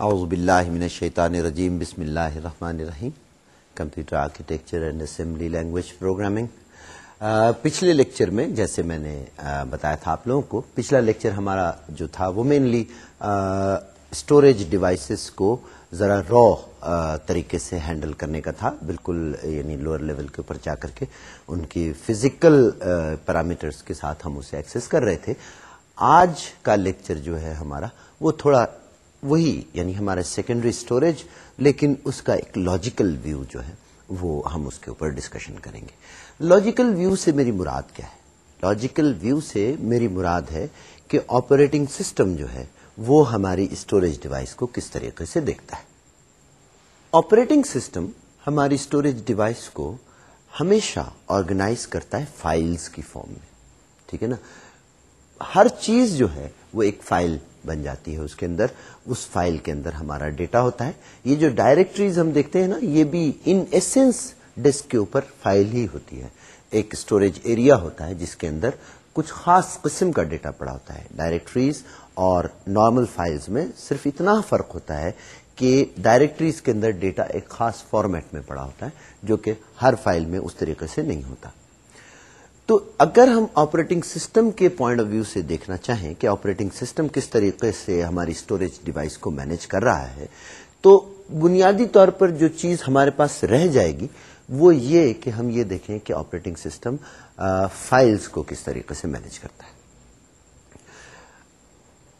اعوذ باللہ من الشیطان الرجیم، بسم اللہ الرحمن الرحیم۔ Computer architecture and assembly language programming. پچھلے لیکچر میں، جیسے میں نے بتایا تھا آپ لوگوں کو، پچھلا لیکچر ہمارا جو تھا، وہ مینلی اسٹوریج ڈیوائسز کو ذرا رو طریقے سے ہینڈل کرنے کا تھا۔ بالکل یعنی لوور لیول کے اوپر جا کر کے ان کی فزیکل پیرامیٹرز کے ساتھ ہم اسے ایکسس کر رہے تھے۔ آج کا لیکچر جو ہے ہمارا، وہ تھوڑا وہی یعنی ہمارا سیکنڈری اسٹوریج لیکن اس کا ایک لاجیکل ویو جو ہے، وہ ہم اس کے اوپر ڈسکشن کریں گے۔ لاجیکل ویو سے میری مراد کیا ہے؟ لاجیکل ویو سے میری مراد ہے کہ آپریٹنگ سسٹم جو ہے، وہ ہماری اسٹوریج ڈیوائس کو کس طریقے سے دیکھتا ہے۔ آپریٹنگ سسٹم ہماری اسٹوریج ڈیوائس کو ہمیشہ آرگنائز کرتا ہے فائلز کی فارم میں۔ ٹھیک ہے نا؟ ہر چیز جو ہے وہ ایک فائل بن جاتی ہے اس کے اندر۔ اس فائل کے اندر ہمارا ڈیٹا ہوتا ہے۔ یہ جو ڈائریکٹریز ہم دیکھتے ہیں نا، یہ بھی ان ایسنس ڈسک کے اوپر فائل ہی ہوتی ہے۔ ایک اسٹوریج ایریا ہوتا ہے جس کے اندر کچھ خاص قسم کا ڈیٹا پڑا ہوتا ہے۔ ڈائریکٹریز اور نارمل فائلز میں صرف اتنا فرق ہوتا ہے کہ ڈائریکٹریز کے اندر ڈیٹا ایک خاص فارمیٹ میں پڑا ہوتا ہے، جو کہ ہر فائل میں اس طریقے سے نہیں ہوتا۔ تو اگر ہم آپریٹنگ سسٹم کے پوائنٹ آف ویو سے دیکھنا چاہیں کہ آپریٹنگ سسٹم کس طریقے سے ہماری اسٹوریج ڈیوائس کو مینج کر رہا ہے، تو بنیادی طور پر جو چیز ہمارے پاس رہ جائے گی، وہ یہ کہ ہم یہ دیکھیں کہ آپریٹنگ سسٹم فائلز کو کس طریقے سے مینج کرتا ہے۔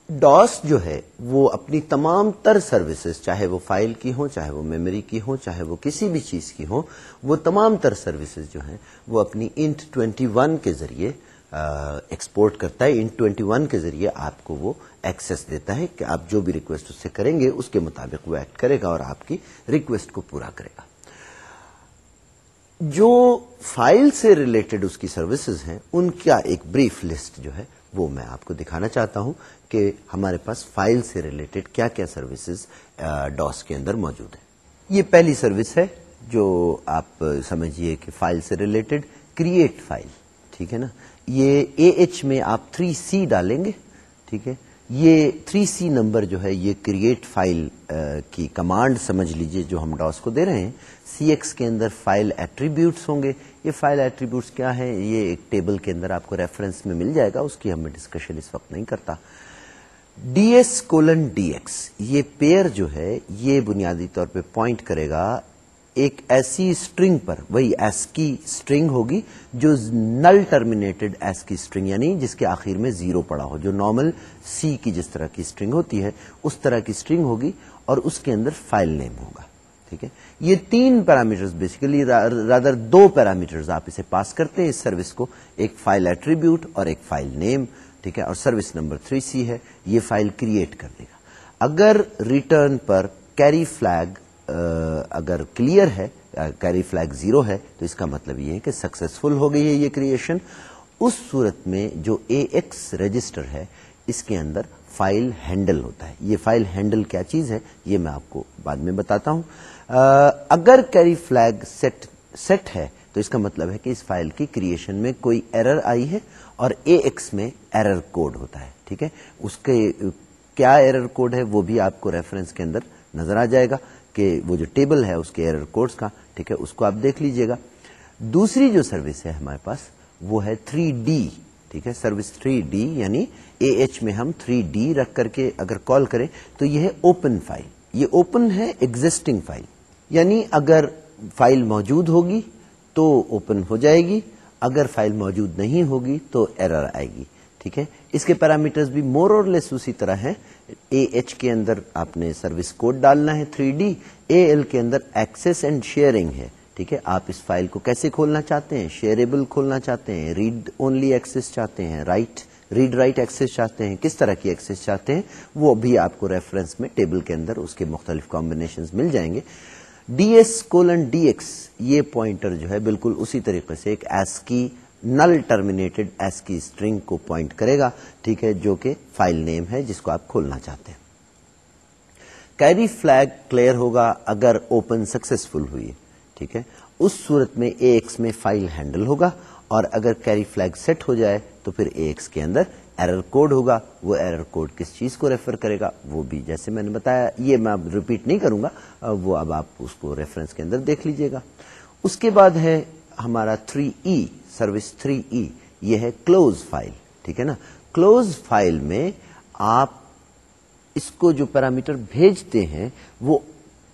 ڈاس جو ہے وہ اپنی تمام تر سروسز، چاہے وہ فائل کی ہوں، چاہے وہ میموری کی ہوں، چاہے وہ کسی بھی چیز کی ہوں، وہ تمام تر سروسز جو ہیں وہ اپنی انٹ ٹوینٹی ون کے ذریعے ایکسپورٹ کرتا ہے۔ انٹ ٹوینٹی ون کے ذریعے آپ کو وہ ایکسس دیتا ہے کہ آپ جو بھی ریکویسٹ اس سے کریں گے، اس کے مطابق وہ ایکٹ کرے گا اور آپ کی ریکویسٹ کو پورا کرے گا۔ جو فائل سے ریلیٹڈ اس کی سروسز ہیں، ان کا ایک بریف لسٹ جو ہے وہ میں آپ کو دکھانا چاہتا ہوں کہ ہمارے پاس فائل سے ریلیٹڈ کیا کیا سروسز ڈاس کے اندر موجود ہیں۔ یہ پہلی سروس ہے جو آپ سمجھیے کہ فائل سے ریلیٹڈ کریٹ فائل، ٹھیک ہے نا؟ یہ اے ایچ میں آپ تھری سی ڈالیں گے، ٹھیک ہے؟ یہ تھری سی نمبر جو ہے، یہ کریٹ فائل کی کمانڈ سمجھ لیجیے جو ہم ڈاس کو دے رہے ہیں سی ایکس کے اندر فائل ایٹریبیوٹس ہوں گے۔ یہ فائل ایٹریبیوٹس کیا ہے یہ ایک ٹیبل کے اندر آپ کو ریفرنس میں مل جائے گا، اس کی ہمیں ڈسکشن اس وقت نہیں کرتا۔ D S colon D X یہ پیئر جو ہے، یہ بنیادی طور پہ پوائنٹ کرے گا ایک ایسی اسٹرنگ پر، وہی ایس کی اسٹرنگ ہوگی جو null terminated ASCII string یعنی جس کے آخر میں زیرو پڑا ہو، جو نارمل سی کی جس طرح کی اسٹرنگ ہوتی ہے، اس طرح کی اسٹرنگ ہوگی اور اس کے اندر فائل نیم ہوگا۔ ٹھیک ہے؟ یہ تین پیرامیٹر بیسیکلی رادر دو پیرامیٹر آپ اسے پاس کرتے ہیں اس سروس کو، ایک فائل ایٹریبیوٹ اور ایک فائل نیم ٹھیک ہے؟ اور سروس نمبر تھری سی ہے، یہ فائل کریٹ کر دے گا۔ اگر ریٹرن پر کیری فلیگ اگر کلیئر ہے کیری فلیگ زیرو ہے، تو اس کا مطلب یہ ہے کہ سکسیسفل ہو گئی ہے یہ کریشن اس صورت میں جو اے ایکس رجسٹر ہے، اس کے اندر فائل ہینڈل ہوتا ہے۔ یہ فائل ہینڈل کیا چیز ہے؟ یہ میں آپ کو بعد میں بتاتا ہوں۔ اگر کیری فلیگ سیٹ سیٹ ہے، تو اس کا مطلب ہے کہ اس فائل کی کریشن میں کوئی ایرر آئی ہے اور اے ایکس میں ایرر کوڈ ہوتا ہے، ٹھیک ہے؟ اس کے کیا ایرر کوڈ ہے وہ بھی آپ کو ریفرنس کے اندر نظر آ جائے گا کہ وہ جو ٹیبل ہے اس کے ایرر کوڈز کا، ٹھیک ہے؟ اس کو آپ دیکھ لیجیے گا۔ دوسری جو سروس ہے ہمارے پاس، وہ ہے تھری ڈی، ٹھیک ہے؟ سروس تھری ڈی یعنی اے ایچ میں ہم تھری ڈی رکھ کر کے اگر کال کریں تو یہ ہے اوپن فائل۔ یہ اوپن ہے ایگزٹنگ فائل۔ یعنی اگر فائل موجود ہوگی تو اوپن ہو جائے گی، اگر فائل موجود نہیں ہوگی تو ایرر آئے گی، ٹھیک ہے؟ اس کے پیرامیٹرز بھی مور اور لیس اسی طرح ہیں۔ اے ایچ کے اندر آپ نے سروس کوڈ ڈالنا ہے تھری ڈی اے ایل کے اندر ایکسس اینڈ شیئرنگ ہے، ٹھیک ہے؟ آپ اس فائل کو کیسے کھولنا چاہتے ہیں؟ شیئربل کھولنا چاہتے ہیں ریڈ اونلی ایکسس چاہتے ہیں رائٹ ریڈ رائٹ ایکسس چاہتے ہیں، کس طرح کی ایکسس چاہتے ہیں؟ وہ بھی آپ کو ریفرنس میں ٹیبل کے اندر اس کے مختلف کمبینیشن مل جائیں گے۔ D S colon D X, یہ پوائنٹر جو ہے بالکل اسی طریقے سے ایک ASCII null terminated ASCII string کو پوائنٹ کرے گا، ٹھیک ہے، جو کہ فائل نیم ہے، جس کو آپ کھولنا چاہتے ہیں۔ کیری فلیگ کلیئر ہوگا اگر اوپن سکسیسفل ہوئی ٹھیک ہے۔ اس صورت میں اے ایکس میں فائل ہینڈل ہوگا اور اگر کیری فلیگ سیٹ ہو جائے تو پھر اے ایکس کے اندر ایرر کوڈ ہوگا، وہ ایرر کوڈ کس چیز کو ریفر کرے گا، وہ بھی جیسے میں نے بتایا، یہ میں اب ریپیٹ نہیں کروں گا وہ اب آپ اس کو ریفرنس کے اندر دیکھ لیجیے گا۔ اس کے بعد ہے ہمارا 3 ای سروس 3 ای یہ ہے کلوز فائل ٹھیک ہے نا؟ کلوز فائل میں آپ اس کو جو پیرامیٹر بھیجتے ہیں، وہ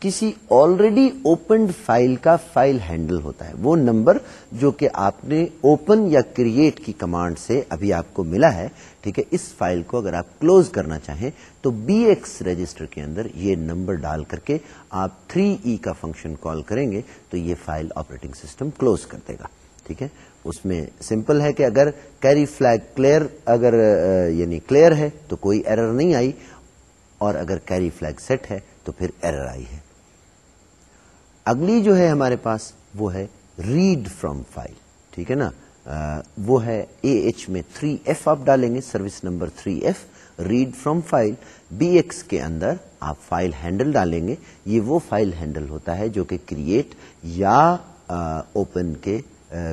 کسی آلریڈی اوپنڈ فائل کا فائل ہینڈل ہوتا ہے۔ وہ نمبر جو کہ آپ نے اوپن یا کریٹ کی کمانڈ سے ابھی آپ کو ملا ہے، ٹھیک ہے، اس فائل کو اگر آپ کلوز کرنا چاہیں تو بی ایکس رجسٹر کے اندر یہ نمبر ڈال کر کے آپ 3 ای e کا فنکشن کال کریں گے تو یہ فائل آپریٹنگ سسٹم کلوز کر دے گا۔ ٹھیک ہے؟ اس میں سمپل ہے کہ اگر کیری فلیگ کلیئر اگر یعنی کلیئر ہے تو کوئی ایرر نہیں آئی اور اگر کیری فلیگ سیٹ ہے تو پھر ایرر آئی ہے۔ اگلی جو ہے ہمارے پاس وہ ہے ریڈ فرام فائل ٹھیک ہے نا؟ وہ ہے اے ایچ میں تھری ایف آپ ڈالیں گے، service number three F read from file B X کے اندر آپ فائل ہینڈل ڈالیں گے، یہ وہ فائل ہینڈل ہوتا ہے جو کہ کریٹ یا اوپن کے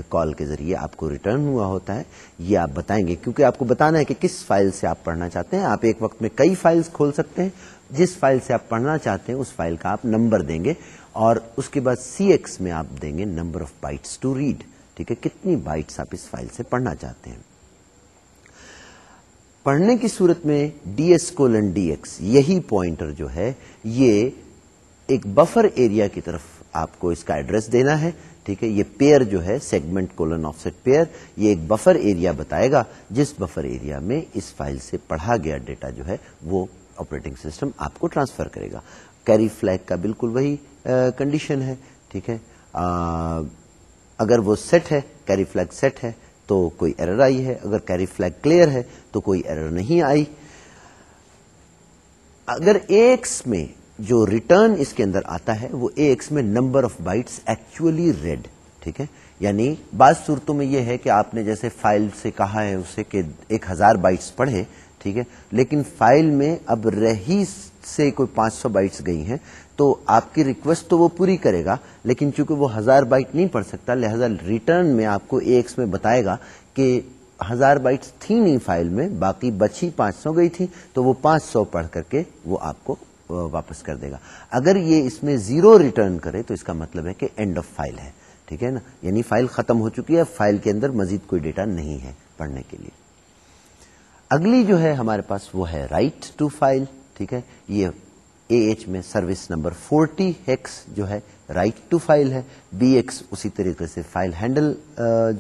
کال کے ذریعے آپ کو ریٹرن ہوا ہوتا ہے۔ یہ آپ بتائیں گے، کیونکہ آپ کو بتانا ہے کہ کس فائل سے آپ پڑھنا چاہتے ہیں۔ آپ ایک وقت میں کئی فائلز کھول سکتے ہیں۔ جس فائل سے آپ پڑھنا چاہتے ہیں، اس فائل کا آپ نمبر دیں گے۔ اور اس کے بعد سی ایکس میں آپ دیں گے number of bytes to read ٹھیک ہے؟ کتنی بائٹس آپ اس فائل سے پڑھنا چاہتے ہیں؟ پڑھنے کی صورت میں D S colon D X یہی پوائنٹر جو ہے، یہ ایک بفر ایریا کی طرف آپ کو اس کا ایڈریس دینا ہے۔ ٹھیک ہے؟ یہ پیئر جو ہے segment colon offset pair یہ ایک بفر ایریا بتائے گا۔ جس بفر ایریا میں اس فائل سے پڑھا گیا ڈیٹا جو ہے، وہ آپریٹنگ سسٹم آپ کو ٹرانسفر کرے گا۔ کیری فلیک کا بالکل وہی کنڈیشن ہے، ٹھیک ہے؟ اگر وہ سیٹ ہے کیری فلیک سیٹ ہے، تو کوئی ایرر آئی ہے۔ اگر کیری فلیک کلیئر ہے، تو کوئی ایرر نہیں آئی۔ اگر ایکس میں جو ریٹرن اس کے اندر آتا ہے، وہ ایکس میں number of bytes actually read ٹھیک ہے؟ یعنی بعض صورتوں میں یہ ہے کہ آپ نے جیسے فائل سے کہا ہے، اسے کہ ایک ہزار بائٹس پڑھے ٹھیک ہے؟ لیکن فائل میں اب رہی سے کوئی پانچ سو بائٹس گئی ہیں تو آپ کی ریکویسٹ تو وہ پوری کرے گا، لیکن چونکہ وہ ہزار بائٹ نہیں پڑھ سکتا، لہذا ریٹرن میں آپ کو ایکس میں بتائے گا کہ ہزار بائٹس تھی نہیں فائل میں، باقی بچی پانچ سو گئی تھی، تو وہ پانچ سو پڑھ کر کے وہ آپ کو واپس کر دے گا۔ اگر یہ اس میں زیرو ریٹرن کرے تو اس کا مطلب ہے کہ اینڈ آف فائل ہے، ٹھیک ہے نا؟ یعنی فائل ختم ہو چکی ہے فائل کے اندر مزید کوئی ڈیٹا نہیں ہے پڑھنے کے لیے۔ اگلی جو ہے ہمارے پاس وہ ہے رائٹ ٹو فائل ٹھیک ہے؟ یہ اے ایچ میں سروس نمبر فورٹی ہیکس جو ہے رائٹ ٹو فائل ہے، بی ایکس اسی طریقے سے فائل ہینڈل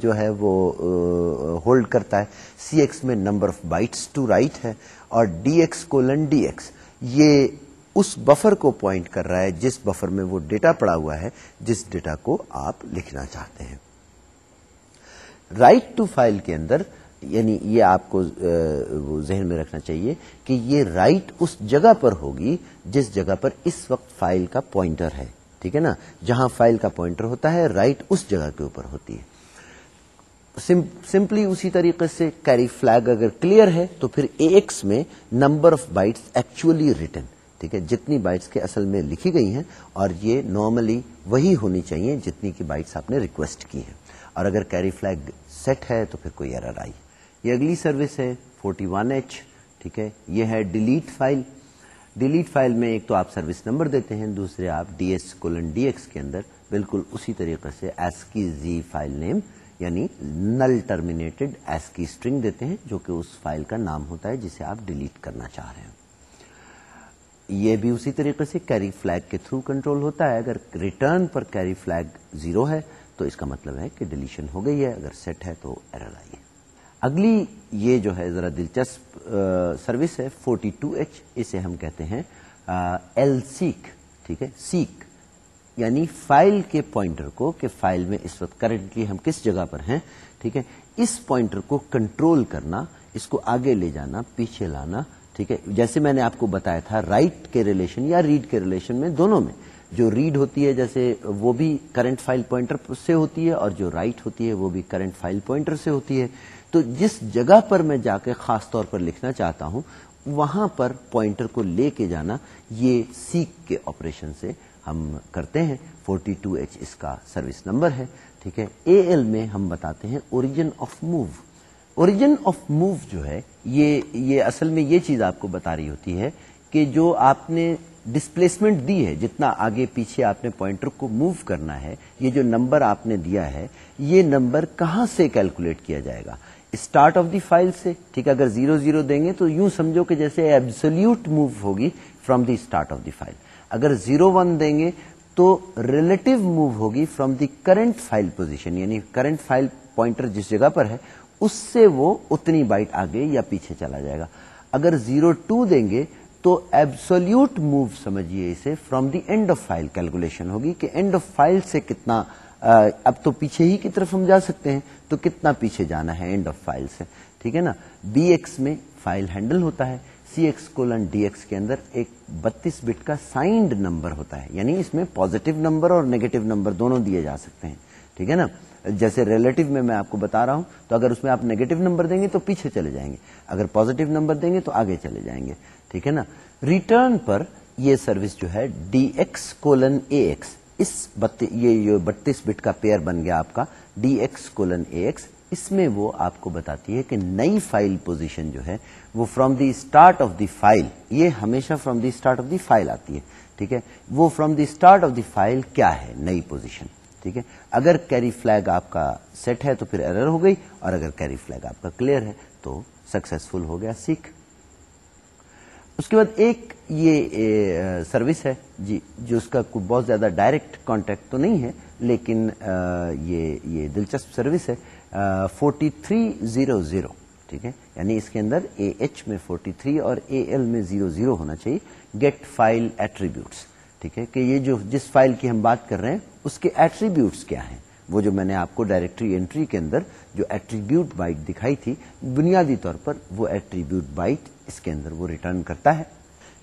جو ہے وہ ہولڈ کرتا ہے۔ سی ایکس میں number of bytes to write ہے اور D X colon D X. یہ اس بفر کو پوائنٹ کر رہا ہے جس بفر میں وہ ڈیٹا پڑا ہوا ہے، جس ڈیٹا کو آپ لکھنا چاہتے ہیں۔ رائٹ ٹو فائل کے اندر یعنی یہ آپ کو ذہن میں رکھنا چاہیے کہ یہ رائٹ اس جگہ پر ہوگی جس جگہ پر اس وقت فائل کا پوائنٹر ہے، ٹھیک ہے نا؟ جہاں فائل کا پوائنٹر ہوتا ہے، رائٹ اس جگہ کے اوپر ہوتی ہے۔ سمپلی اسی طریقے سے کیری فلیگ اگر کلیئر ہے تو پھر ایکس میں number of bytes actually written, ٹھیک ہے؟ جتنی بائٹس کے اصل میں لکھی گئی ہیں اور یہ نارملی وہی ہونی چاہیے جتنی کی بائٹس آپ نے ریکویسٹ کی ہیں۔ اور اگر کیری فلیگ سیٹ ہے تو پھر کوئی ایرر آئی۔ یہ اگلی سروس ہے فورٹی ون ایچ، ٹھیک ہے؟ یہ ہے ڈیلیٹ فائل۔ ڈیلیٹ فائل میں ایک تو آپ سروس نمبر دیتے ہیں، دوسرے آپ D S colon D X کے اندر۔ بالکل اسی طریقے سے ایس کی زی فائل نیم یعنی null terminated ASCII string دیتے ہیں، جو کہ اس فائل کا نام ہوتا ہے جسے آپ ڈیلیٹ کرنا چاہ رہے ہیں۔ یہ بھی اسی طریقے سے کیری فلیگ کے تھرو کنٹرول ہوتا ہے۔ اگر ریٹرن پر کیری فلیگ زیرو ہے، تو اس کا مطلب ہے کہ ڈیلیشن ہو گئی ہے۔ اگر سیٹ ہے تو ایرر آئی ہے۔ اگلی یہ جو ہے ذرا دلچسپ سروس ہے فورٹی ٹو ایچ، اسے ہم کہتے ہیں ایل سیک ٹھیک ہے؟ سیک یعنی فائل کے پوائنٹر کو کہ فائل میں اس وقت کرنٹلی ہم کس جگہ پر ہیں، ٹھیک ہے؟ اس پوائنٹر کو کنٹرول کرنا، اس کو آگے لے جانا، پیچھے لانا، ٹھیک ہے؟ جیسے میں نے آپ کو بتایا تھا رائٹ کے ریلیشن یا ریڈ کے ریلیشن میں، دونوں میں۔ جو ریڈ ہوتی ہے، جیسے وہ بھی کرنٹ فائل پوائنٹر سے ہوتی ہے، اور جو رائٹ ہوتی ہے، وہ بھی کرنٹ فائل پوائنٹر سے ہوتی ہے۔ تو جس جگہ پر میں جا کے خاص طور پر لکھنا چاہتا ہوں، وہاں پر پوائنٹر کو لے کے جانا، یہ سیک کے آپریشن سے ہم کرتے ہیں۔ فورٹی ٹو ایچ اس کا سروس نمبر ہے، ٹھیک ہے؟ اے ایل میں ہم بتاتے ہیں origin of move origin of move جو ہے، یہ یہ اصل میں یہ چیز آپ کو بتا رہی ہوتی ہے کہ جو آپ نے ڈسپلیسمنٹ دی ہے، جتنا آگے پیچھے آپ نے پوائنٹر کو موو کرنا ہے، یہ جو نمبر آپ نے دیا ہے، یہ نمبر کہاں سے کیلکولیٹ کیا جائے گا؟ اسٹارٹ آف دی فائل سے، ٹھیک ہے، اگر زیرو زیرو دیں گے تو یوں سمجھو کہ جیسے ایبسولوٹ موو ہوگی from the start of the file اگر زیرو ون دیں گے تو ریلیٹو موو ہوگی from the current file position یعنی کرنٹ فائل پوائنٹر جس جگہ پر ہے، اس سے وہ اتنی بائٹ آگے یا پیچھے چلا جائے گا۔ اگر زیرو ٹو دیں گے تو ایبسولوٹ موو سمجھیے اسے from the end of file calculation ہوگی کہ اینڈ آف فائل سے کتنا اب تو پیچھے ہی کی طرف ہم جا سکتے ہیں۔ تو کتنا پیچھے جانا ہے اینڈ آف فائل سے؟ ٹھیک ہے نا؟ بی ایکس میں فائل ہینڈل ہوتا ہے C X colon D X کے اندر ایک بتیس بٹ کا سائنڈ نمبر ہوتا ہے یعنی اس میں پوزیٹو نمبر اور نیگیٹو نمبر دونوں دیے جا سکتے ہیں۔ ٹھیک ہے نا؟ جیسے ریلیٹو میں میں آپ کو بتا رہا ہوں، تو اگر اس میں آپ نیگیٹو نمبر دیں گے تو پیچھے چلے جائیں گے، اگر پوزیٹو نمبر دیں گے تو آگے چلے جائیں گے۔ ٹھیک ہے نا؟ ریٹرن پر یہ سروس جو ہے D X colon A X اس یہ بتیس بٹ کا پیئر بن گیا آپ کا. D X colon A X اس میں وہ آپ کو بتاتی ہے کہ نئی فائل پوزیشن جو ہے، وہ from the start of the file یہ ہمیشہ from the start of the file آتی ہے. ٹھیک ہے؟ وہ from the start of the file کیا ہے؟ نئی پوزیشن ٹھیک ہے؟ اگر کیری فلیگ آپ کا سیٹ ہے تو پھر ایرر ہو گئی، اور اگر کیری فلیگ آپ کا کلیئر ہے تو سکسیسفل ہو گیا سیکھ اس کے بعد ایک یہ سروس ہے جی جو اس کا کوئی بہت زیادہ ڈائریکٹ کانٹیکٹ تو نہیں ہے، لیکن یہ یہ دلچسپ سروس ہے فورٹی تھری زیرو زیرو ٹھیک ہے؟ یعنی اس کے اندر اے ایچ میں فورٹی تھری اور اے ایل میں زیرو زیرو ہونا چاہیے گیٹ فائل ایٹریبیوٹس ٹھیک ہے؟ کہ یہ جو جس فائل کی ہم بات کر رہے ہیں، اس کے ایٹریبیوٹس کیا ہیں؟ وہ جو میں نے آپ کو ڈائریکٹری انٹری کے اندر جو ایٹریبیوٹ بائٹ دکھائی تھی، بنیادی طور پر وہ ایٹریبیوٹ بائٹ اس کے اندر وہ ریٹرن کرتا ہے۔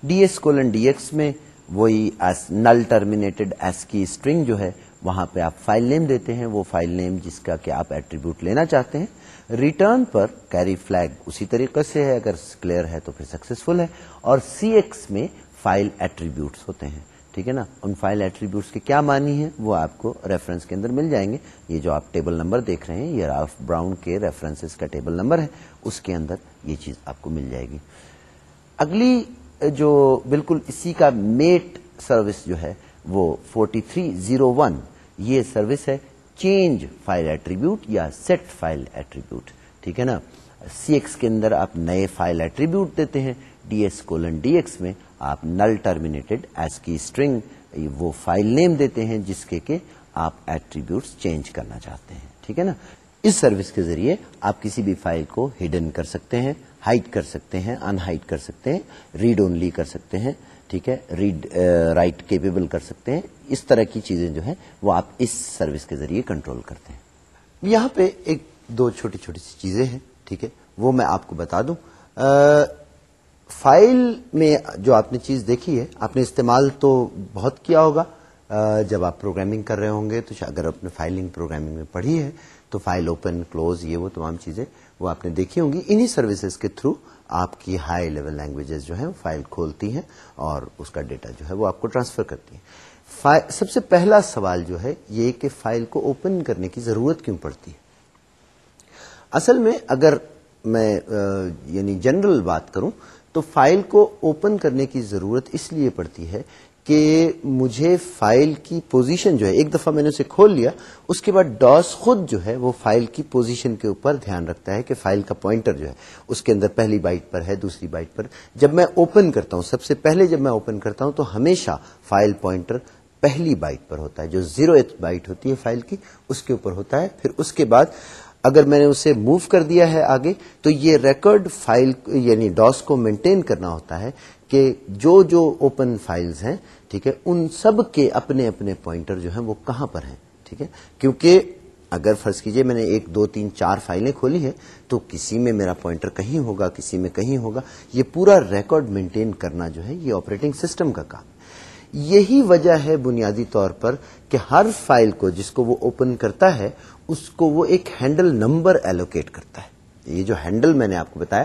D S colon D X میں وہی null terminated ASCII string جو ہے، وہاں پہ آپ فائل نیم دیتے ہیں۔ وہ فائل نیم جس کا کہ آپ ایٹریبیوٹ لینا چاہتے ہیں۔ ریٹرن پر کیری فلیگ اسی طریقے سے ہے۔ اگر کلیئر ہے تو پھر سکسیسفل ہے۔ اور سی ایکس میں فائل ایٹریبیوٹس ہوتے ہیں۔ ٹھیک ہے نا؟ ان فائل ایٹریبیوٹس کے کیا معنی ہیں؟ وہ آپ کو ریفرنس کے اندر مل جائیں گے۔ یہ جو آپ ٹیبل نمبر دیکھ رہے ہیں، یہ راف براؤن کے ریفرنس کا ٹیبل نمبر ہے۔ اس کے اندر یہ چیز آپ کو مل جائے گی۔ اگلی جو بالکل اسی کا میٹ سروس جو ہے، وہ فورٹی تھری زیرو ون، یہ سروس ہے چینج فائل ایٹریبیوٹ یا سیٹ فائل ایٹریبیوٹ ٹھیک ہے نا؟ سی ایکس کے اندر آپ نئے فائل ایٹریبیوٹ دیتے ہیں D S colon D X میں آپ null terminated ASCII string وہ فائل نیم دیتے ہیں، جس کے کہ آپ ایٹریبیوٹس چینج کرنا چاہتے ہیں، ٹھیک ہے نا؟ اس سروس کے ذریعے آپ کسی بھی فائل کو ہڈن کر سکتے ہیں ہائٹ کر سکتے ہیں ان ہائٹ کر سکتے ہیں ریڈ اونلی کر سکتے ہیں، ٹھیک ہے؟ ریڈ رائٹ کیپیبل کر سکتے ہیں۔ اس طرح کی چیزیں جو ہیں، وہ آپ اس سروس کے ذریعے کنٹرول کرتے ہیں۔ یہاں پہ ایک دو چھوٹی چھوٹی سی چیزیں ہیں، ٹھیک ہے؟ وہ میں آپ کو بتا دوں۔ فائل میں جو آپ نے چیز دیکھی ہے، آپ نے استعمال تو بہت کیا ہوگا۔ جب آپ پروگرامنگ کر رہے ہوں گے تو اگر آپ نے فائلنگ پروگرامنگ میں پڑھی ہے تو فائل اوپن کلوز یہ وہ تمام چیزیں وہ آپ نے دیکھی ہوں گی۔ انہی سروسز کے تھرو آپ کی ہائی لیول لینگویجز جو ہیں فائل کھولتی ہیں اور اس کا ڈیٹا جو ہے وہ آپ کو ٹرانسفر کرتی ہیں۔ سب سے پہلا سوال جو ہے یہ کہ فائل کو اوپن کرنے کی ضرورت کیوں پڑتی ہے؟ اصل میں اگر میں یعنی جنرل بات کروں تو فائل کو اوپن کرنے کی ضرورت اس لیے پڑتی ہے کہ مجھے فائل کی پوزیشن جو ہے، ایک دفعہ میں نے اسے کھول لیا، اس کے بعد ڈاس خود جو ہے، وہ فائل کی پوزیشن کے اوپر دھیان رکھتا ہے کہ فائل کا پوائنٹر جو ہے، اس کے اندر پہلی بائٹ پر ہے، دوسری بائٹ پر۔ جب میں اوپن کرتا ہوں، سب سے پہلے جب میں اوپن کرتا ہوں، تو ہمیشہ فائل پوائنٹر پہلی بائٹ پر ہوتا ہے۔ جو زیرو ایتھ بائٹ ہوتی ہے فائل کی، اس کے اوپر ہوتا ہے۔ پھر اس کے بعد اگر میں نے اسے موو کر دیا ہے آگے، تو یہ ریکارڈ فائل یعنی ڈاس کو مینٹین کرنا ہوتا ہے کہ جو جو اوپن فائلز ہیں، ٹھیک ہے، ان سب کے اپنے اپنے پوائنٹر جو ہیں وہ کہاں پر ہیں، ٹھیک ہے؟ کیونکہ اگر فرض کیجیے میں نے ایک، دو، تین، چار فائلیں کھولی ہیں، تو کسی میں میرا پوائنٹر کہیں ہوگا، کسی میں کہیں ہوگا، یہ پورا ریکارڈ مینٹین کرنا جو ہے، یہ آپریٹنگ سسٹم کا کام یہی وجہ ہے بنیادی طور پر کہ ہر فائل کو جس کو وہ اوپن کرتا ہے، اس کو وہ ایک ہینڈل نمبر ایلوکیٹ کرتا ہے۔ یہ جو ہینڈل میں نے آپ کو بتایا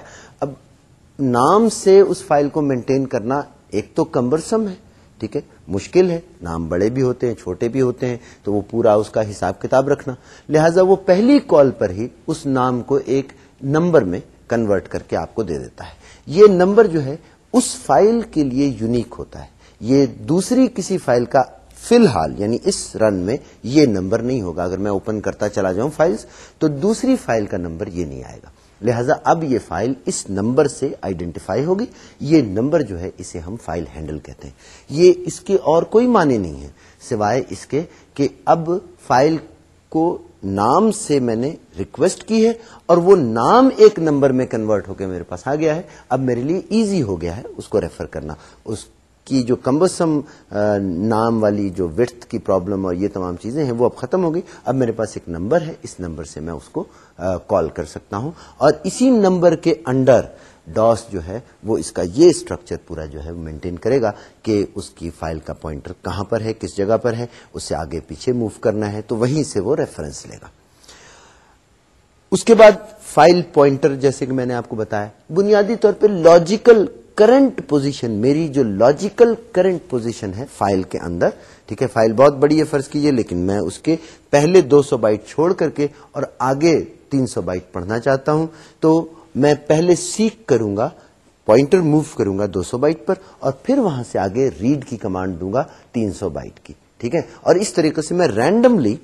نام سے اس فائل کو مینٹین کرنا ایک تو کمبرسم ہے، ٹھیک ہے؟ مشکل ہے۔ نام بڑے بھی ہوتے ہیں، چھوٹے بھی ہوتے ہیں، تو وہ پورا اس کا حساب کتاب رکھنا۔ لہذا وہ پہلی کال پر ہی اس نام کو ایک نمبر میں کنورٹ کر کے آپ کو دے دیتا ہے۔ یہ نمبر جو ہے، اس فائل کے لیے یونیک ہوتا ہے۔ یہ دوسری کسی فائل کا فی الحال یعنی اس رن میں یہ نمبر نہیں ہوگا۔ اگر میں اوپن کرتا چلا جاؤں فائلز تو دوسری فائل کا نمبر یہ نہیں آئے گا۔ لہذا اب یہ فائل اس نمبر سے آئیڈینٹیفائی ہوگی۔ یہ نمبر جو ہے اسے ہم فائل ہینڈل کہتے ہیں۔ یہ اس کے اور کوئی معنی نہیں ہے۔ سوائے اس کے کہ اب فائل کو نام سے میں نے ریکویسٹ کی ہے اور وہ نام ایک نمبر میں کنورٹ ہو کے میرے پاس آ گیا ہے۔ اب میرے لیے ایزی ہو گیا ہے اس کو ریفر کرنا۔ اس کی جو کمبسم نام والی جو وتھ کی پرابلم اور یہ تمام چیزیں ہیں، وہ اب ختم ہو گئی۔ اب میرے پاس ایک نمبر ہے، اس نمبر سے میں اس کو کال کر سکتا ہوں۔ اور اسی نمبر کے انڈر ڈاس جو ہے، وہ اس کا یہ اسٹرکچر پورا جو ہے مینٹین کرے گا کہ اس کی فائل کا پوائنٹر کہاں پر ہے، کس جگہ پر ہے، اسے آگے پیچھے موو کرنا ہے، تو وہیں سے وہ ریفرنس لے گا۔ اس کے بعد فائل پوائنٹر، جیسے کہ میں نے آپ کو بتایا، بنیادی طور پہ لاجیکل کرنٹ پوزیشن میری جو لاجیکل کرنٹ پوزیشن ہے فائل کے اندر ٹھیک ہے فائل بہت بڑی ہے فرض کیجیے لیکن میں اس کے پہلے دو سو بائٹ چھوڑ کر کے اور آگے تین سو بائٹ پڑھنا چاہتا ہوں تو میں پہلے سیکھ کروں گا پوائنٹر موو کروں گا دو سو بائٹ پر اور پھر وہاں سے آگے ریڈ کی کمانڈ دوں گا تین سو بائٹ کی ٹھیک ہے اور اس طریقے سے میں رینڈملی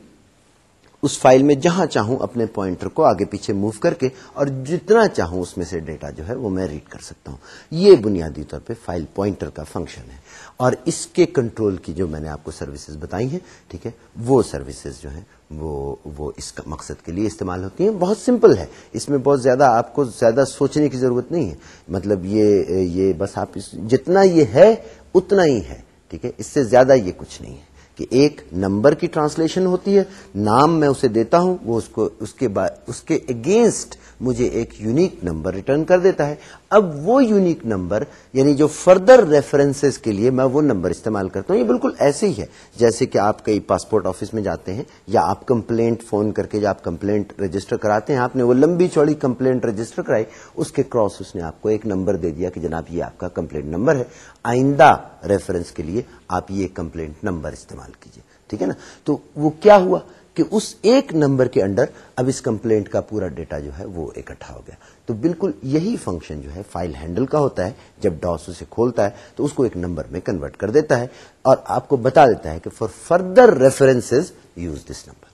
اس فائل میں جہاں چاہوں اپنے پوائنٹر کو آگے پیچھے موو کر کے اور جتنا چاہوں اس میں سے ڈیٹا جو ہے وہ میں ریڈ کر سکتا ہوں۔ یہ بنیادی طور پہ فائل پوائنٹر کا فنکشن ہے۔ اور اس کے کنٹرول کی جو میں نے آپ کو سروسز بتائی ہیں، ٹھیک ہے، وہ سروسز جو ہیں، وہ وہ اس کا مقصد کے لیے استعمال ہوتی ہیں۔ بہت سمپل ہے۔ اس میں بہت زیادہ آپ کو زیادہ سوچنے کی ضرورت نہیں ہے۔ مطلب یہ یہ بس آپ جتنا یہ ہے، اتنا ہی ہے۔ ٹھیک ہے، اس سے زیادہ یہ کچھ نہیں ہے۔ کہ ایک نمبر کی ٹرانسلیشن ہوتی ہے، نام میں اسے دیتا ہوں، وہ اس کو، اس کے اس کے اگینسٹ مجھے ایک یونیک نمبر ریٹرن کر دیتا ہے۔ اب وہ یونیک نمبر یعنی جو فردر ریفرنسز کے لیے میں وہ نمبر استعمال کرتا ہوں، یہ بالکل ایسے ہی ہے۔ جیسے کہ آپ کئی پاسپورٹ آفس میں جاتے ہیں، یا آپ کمپلینٹ فون کر کے آپ کمپلینٹ رجسٹر کراتے ہیں، آپ نے وہ لمبی چوڑی کمپلینٹ رجسٹر کرائی، اس کے کراس اس نے آپ کو ایک نمبر دے دیا کہ جناب یہ آپ کا کمپلینٹ نمبر ہے۔ آئندہ ریفرنس کے لیے آپ یہ کمپلینٹ نمبر استعمال کیجیے ٹھیک ہے نا؟ تو وہ کیا ہوا؟ کہ اس ایک نمبر کے انڈر اب اس کمپلینٹ کا پورا ڈیٹا جو ہے وہ اکٹھا ہو گیا۔ تو بالکل یہی فنکشن جو ہے فائل ہینڈل کا ہوتا ہے۔ جب ڈاس اسے کھولتا ہے تو اس کو ایک نمبر میں کنورٹ کر دیتا ہے اور آپ کو بتا دیتا ہے کہ for further reference use this number.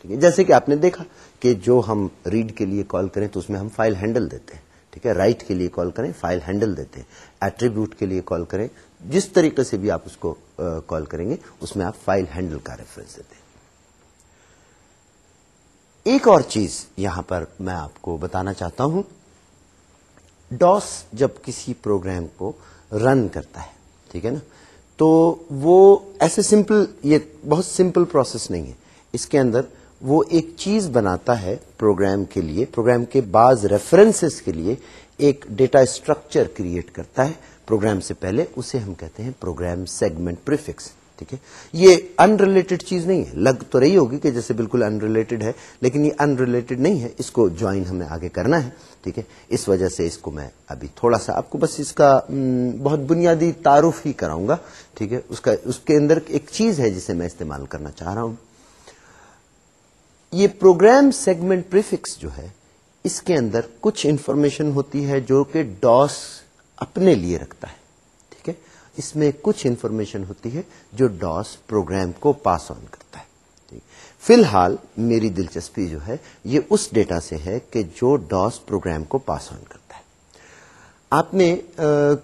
ٹھیک ہے؟ جیسے کہ آپ نے دیکھا کہ جو ہم ریڈ کے لیے کال کریں تو اس میں ہم فائل ہینڈل دیتے ہیں۔ ٹھیک ہے؟ رائٹ کے لیے کال کریں، فائل ہینڈل دیتے ہیں۔ ایٹریبیوٹ کے لیے کال کریں، جس طریقے سے بھی آپ اس کو کال کریں گے، اس میں آپ فائل ہینڈل کا ریفرنس دیتے ہیں۔ ایک اور چیز یہاں پر میں آپ کو بتانا چاہتا ہوں۔ ڈاس جب کسی پروگرام کو رن کرتا ہے، ٹھیک ہے نا؟ تو وہ ایسے سمپل، یہ بہت سمپل پروسیس نہیں ہے۔ اس کے اندر وہ ایک چیز بناتا ہے پروگرام کے لیے، پروگرام کے بعض ریفرنسز کے لیے ایک ڈیٹا اسٹرکچر کریٹ کرتا ہے۔ پروگرام سے پہلے اسے ہم کہتے ہیں پروگرام سیگمنٹ پریفکس ٹھیک ہے؟ یہ ان ریلیٹڈ چیز نہیں ہے۔ لگ تو رہی ہوگی کہ جیسے بالکل ان ریلیٹڈ ہے، لیکن یہ ان ریلیٹڈ نہیں ہے۔ اس کو جوائن ہمیں آگے کرنا ہے، ٹھیک ہے؟ اس وجہ سے اس کو میں ابھی تھوڑا سا آپ کو بس اس کا بہت بنیادی تعارف ہی کراؤں گا، ٹھیک ہے؟ اس کا، اس کے اندر ایک چیز ہے جسے میں استعمال کرنا چاہ رہا ہوں۔ یہ پروگرام سیگمنٹ پریفکس جو ہے، اس کے اندر کچھ انفارمیشن ہوتی ہے جو کہ ڈاس اپنے لیے رکھتا ہے۔ اس میں کچھ انفارمیشن ہوتی ہے جو ڈاس پروگرام کو پاس آن کرتا ہے۔ جی۔ فی الحال میری دلچسپی جو ہے، یہ اس ڈیٹا سے ہے کہ جو ڈاس پروگرام کو پاس آن کرتا ہے۔ آپ نے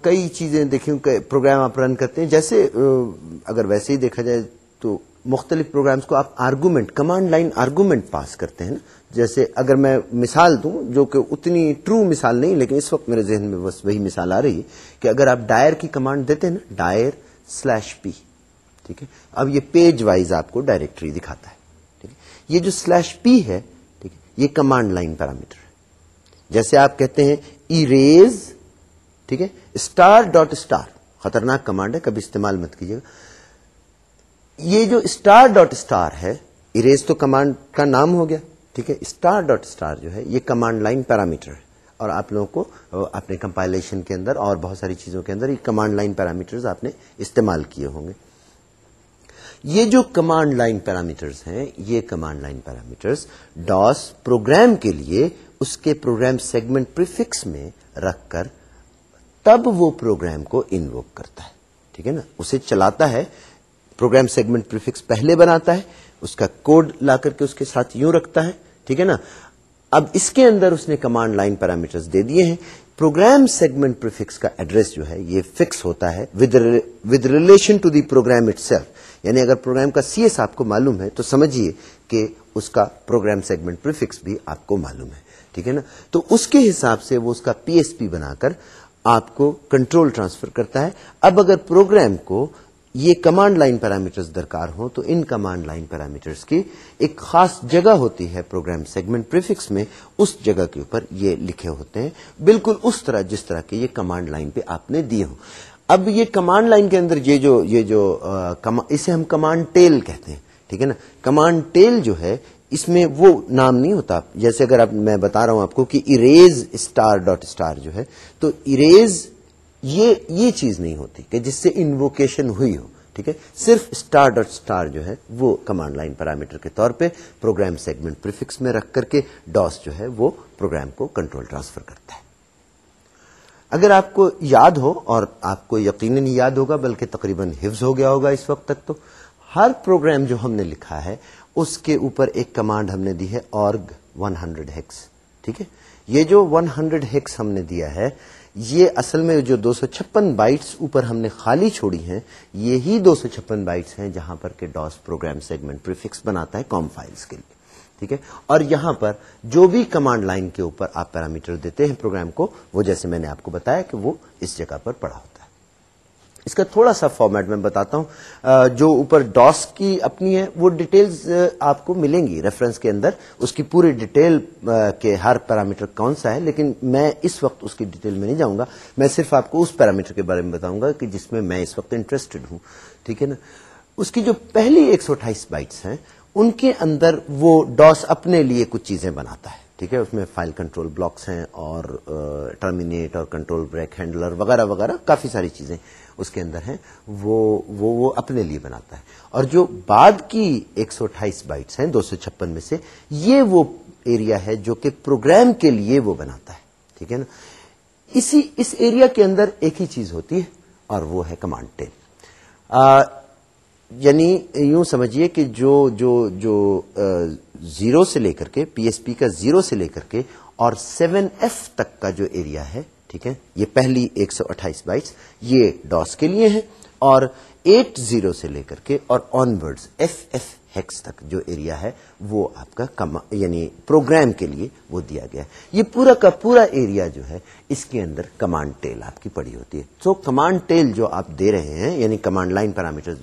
کئی چیزیں دیکھی پروگرام آپ رن کرتے ہیں۔ جیسے اگر ویسے ہی دیکھا جائے تو مختلف پروگرامز کو آپ argument command line argument pass کرتے ہیں نا۔ جیسے اگر میں مثال دوں جو کہ اتنی ٹرو مثال نہیں، لیکن اس وقت میرے ذہن میں بس وہی مثال آ رہی ہے کہ اگر آپ ڈائر کی کمانڈ دیتے ہیں نا ڈائر سلیش پی ٹھیک ہے؟ اب یہ پیج وائز آپ کو ڈائریکٹری دکھاتا ہے، ٹھیک ہے؟ یہ جو سلیش پی ہے، ٹھیک ہے، یہ کمانڈ لائن پیرامیٹر ہے۔ جیسے آپ کہتے ہیں ایریز ٹھیک ہے اسٹار ڈاٹ اسٹار خطرناک کمانڈ ہے، کبھی استعمال مت کیجیے گا۔ یہ جو اسٹار ڈاٹ اسٹار ہے اریز تو کمانڈ کا نام ہو گیا۔ ٹھیک ہے؟ اسٹار ڈاٹ اسٹار جو ہے، یہ کمانڈ لائن پیرامیٹر ہے۔ اور آپ لوگوں کو اپنے کمپائلیشن کے اندر اور بہت ساری چیزوں کے اندر یہ کمانڈ لائن پیرامیٹر آپ نے استعمال کیے ہوں گے۔ یہ جو کمانڈ لائن پیرامیٹرز ہیں، یہ command line parameters DOS program کے لیے اس کے پروگرام سیگمنٹ پریفکس میں رکھ کر تب وہ پروگرام کو انووک کرتا ہے۔ ٹھیک ہے نا؟ اسے چلاتا ہے پروگرام سیگمنٹ پریفکس پہلے بناتا ہے اس کا کوڈ لا کر کے اس کے ساتھ یوں رکھتا ہے، ٹھیک ہے نا؟ اب اس کے اندر اس نے کمانڈ لائن پیرامیٹرز دے دیے ہیں۔ پروگرام سیگمنٹ پریفکس کا ایڈریس جو ہے، یہ فکس ہوتا ہے with relation to the program itself یعنی اگر پروگرام کا سی ایس آپ کو معلوم ہے، تو سمجھیے کہ اس کا پروگرام سیگمنٹ پریفکس بھی آپ کو معلوم ہے۔ ٹھیک ہے نا؟ تو اس کے حساب سے وہ اس کا پی ایس پی بنا کر آپ کو کنٹرول ٹرانسفر کرتا ہے۔ اب اگر پروگرام کو یہ کمانڈ لائن پیرامیٹرز درکار ہوں تو ان کمانڈ لائن پیرامیٹرز کی ایک خاص جگہ ہوتی ہے پروگرام سیگمنٹ پریفکس میں، اس جگہ کے اوپر یہ لکھے ہوتے ہیں۔ بالکل اس طرح، جس طرح کے یہ کمانڈ لائن پہ آپ نے دیے ہوں۔ اب یہ کمانڈ لائن کے اندر یہ جو یہ جو اسے ہم کمانڈ ٹیل کہتے ہیں، ٹھیک ہے نا؟ کمانڈ ٹیل جو ہے، اس میں وہ نام نہیں ہوتا۔ جیسے اگر میں بتا رہا ہوں آپ کو کہ اریز اسٹار ڈاٹ اسٹار جو ہے، تو اریز یہ یہ چیز نہیں ہوتی کہ جس سے انووکیشن ہوئی ہو، ٹھیک ہے؟ صرف اسٹار ڈاٹ اسٹار جو ہے، وہ کمانڈ لائن پیرامیٹر کے طور پہ پروگرام سیگمنٹ پریفکس میں رکھ کر کے ڈاس جو ہے، وہ پروگرام کو کنٹرول ٹرانسفر کرتا ہے۔ اگر آپ کو یاد ہو، اور آپ کو یقیناً یاد ہوگا، بلکہ تقریباً حفظ ہو گیا ہوگا اس وقت تک، تو ہر پروگرام جو ہم نے لکھا ہے، اس کے اوپر ایک کمانڈ ہم نے دی ہے آرگ ون ہنڈریڈ ہیکس ٹھیک ہے؟ یہ جو ون ہنڈریڈ ہیکس ہم نے دیا ہے یہ اصل میں جو دو سو چھپن بائٹس اوپر ہم نے خالی چھوڑی ہیں، یہی دو سو چھپن بائٹس ہیں جہاں پر کہ ڈاس پروگرام سیگمنٹ پریفکس بناتا ہے کام فائلس کے لیے، ٹھیک ہے؟ اور یہاں پر جو بھی کمانڈ لائن کے اوپر آپ پیرامیٹر دیتے ہیں پروگرام کو، وہ جیسے میں نے آپ کو بتایا کہ وہ اس جگہ پر پڑا ہوتا اس کا تھوڑا سا فارمیٹ میں بتاتا ہوں۔ جو اوپر ڈاس کی اپنی ہے، وہ ڈیٹیلز آپ کو ملیں گی ریفرنس کے اندر۔ اس کی پوری ڈیٹیل کے ہر پیرامیٹر کون سا ہے، لیکن میں اس وقت اس کی ڈیٹیل میں نہیں جاؤں گا۔ میں صرف آپ کو اس پیرامیٹر کے بارے میں بتاؤں گا کہ جس میں میں اس وقت انٹرسٹڈ ہوں۔ ٹھیک ہے نا؟ اس کی جو پہلی ایک سو اٹھائیس بائٹس ہیں، ان کے اندر وہ ڈاس اپنے لیے کچھ چیزیں بناتا ہے۔ ٹھیک ہے اس میں فائل کنٹرول بلاکس ہیں اور ٹرمینیٹ اور کنٹرول بریک ہینڈلر وغیرہ وغیرہ کافی ساری چیزیں اس کے اندر ہیں۔ وہ وہ, وہ اپنے لیے بناتا ہے۔ اور جو بعد کی ایک سو اٹھائیس بائٹس ہیں دو سو چھپن میں سے یہ وہ ایریا ہے جو کہ پروگرام کے لیے وہ بناتا ہے۔ ٹھیک ہے نا؟ اسی اس ایریا کے اندر ایک ہی چیز ہوتی ہے اور وہ ہے کمانڈ ٹیل۔ یعنی یوں سمجھیے کہ جو جو جو زیرو سے لے کر کے پی ایس پی کا زیرو سے لے کر کے اور سیون ایف تک کا جو ایریا ہے، ٹھیک ہے، یہ پہلی ایک سو اٹھائیس بائٹس یہ ڈاس کے لیے ہے اور ایٹ زیرو سے لے کر کے اور onwards F F hex تک جو ایریا ہے وہ آپ کا کم یعنی پروگرام کے لیے وہ دیا گیا ہے۔ یہ پورا کا پورا ایریا جو ہے، اس کے اندر کمانڈ ٹیل آپ کی پڑی ہوتی ہے۔ سو کمانڈ ٹیل جو آپ دے رہے ہیں یعنی کمانڈ لائن پیرامیٹر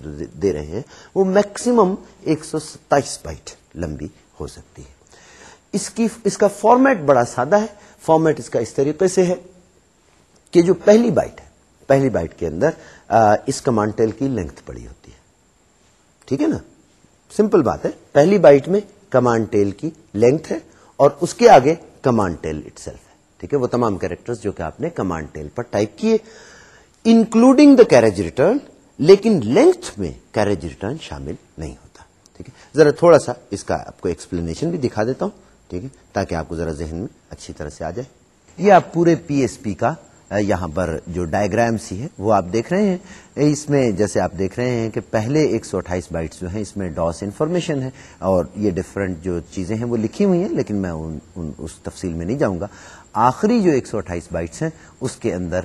دے رہے ہیں، وہ میکسیمم ایک سو ستائیس بائٹ لمبی ہو سکتی ہے۔ اس کی اس کا فارمیٹ بڑا سادہ ہے۔ فارمیٹ اس کا اس طریقے سے ہے کہ جو پہلی بائٹ ہے، پہلی بائٹ کے اندر اس کمانڈ ٹیل کی لینتھ پڑی ہوتی ہے۔ ٹھیک ہے نا؟ سمپل بات ہے۔ پہلی بائٹ میں کمانڈ ٹیل کی لینتھ ہے اور اس کے آگے کمانڈ ٹیل اٹ ہے۔ ٹھیک ہے، وہ تمام کیریکٹر جو کہ آپ نے کمانڈ ٹیل پر ٹائپ کیے، انکلوڈنگ دا کیریج ریٹرن، لیکن لینتھ میں کیریج ریٹرن شامل نہیں ہوتا۔ ٹھیک ہے، ذرا تھوڑا سا اس کا آپ کو ایکسپلینیشن بھی دکھا دیتا ہوں۔ ٹھیک ہے، تاکہ آپ کو ذرا ذہن میں اچھی طرح سے آ جائے۔ یہ آپ پورے پی ایس پی کا یہاں پر جو ڈائگرام سی ہے، وہ آپ دیکھ رہے ہیں۔ اس میں جیسے آپ دیکھ رہے ہیں کہ پہلے ایک سو اٹھائیس بائٹس جو ہیں، اس میں ڈاس انفارمیشن ہے۔ اور یہ ڈفرنٹ جو چیزیں ہیں، وہ لکھی ہوئی ہیں، لیکن میں ان ان، اس تفصیل میں نہیں جاؤں گا۔ آخری جو ایک سو اٹھائیس بائٹس ہیں، اس کے اندر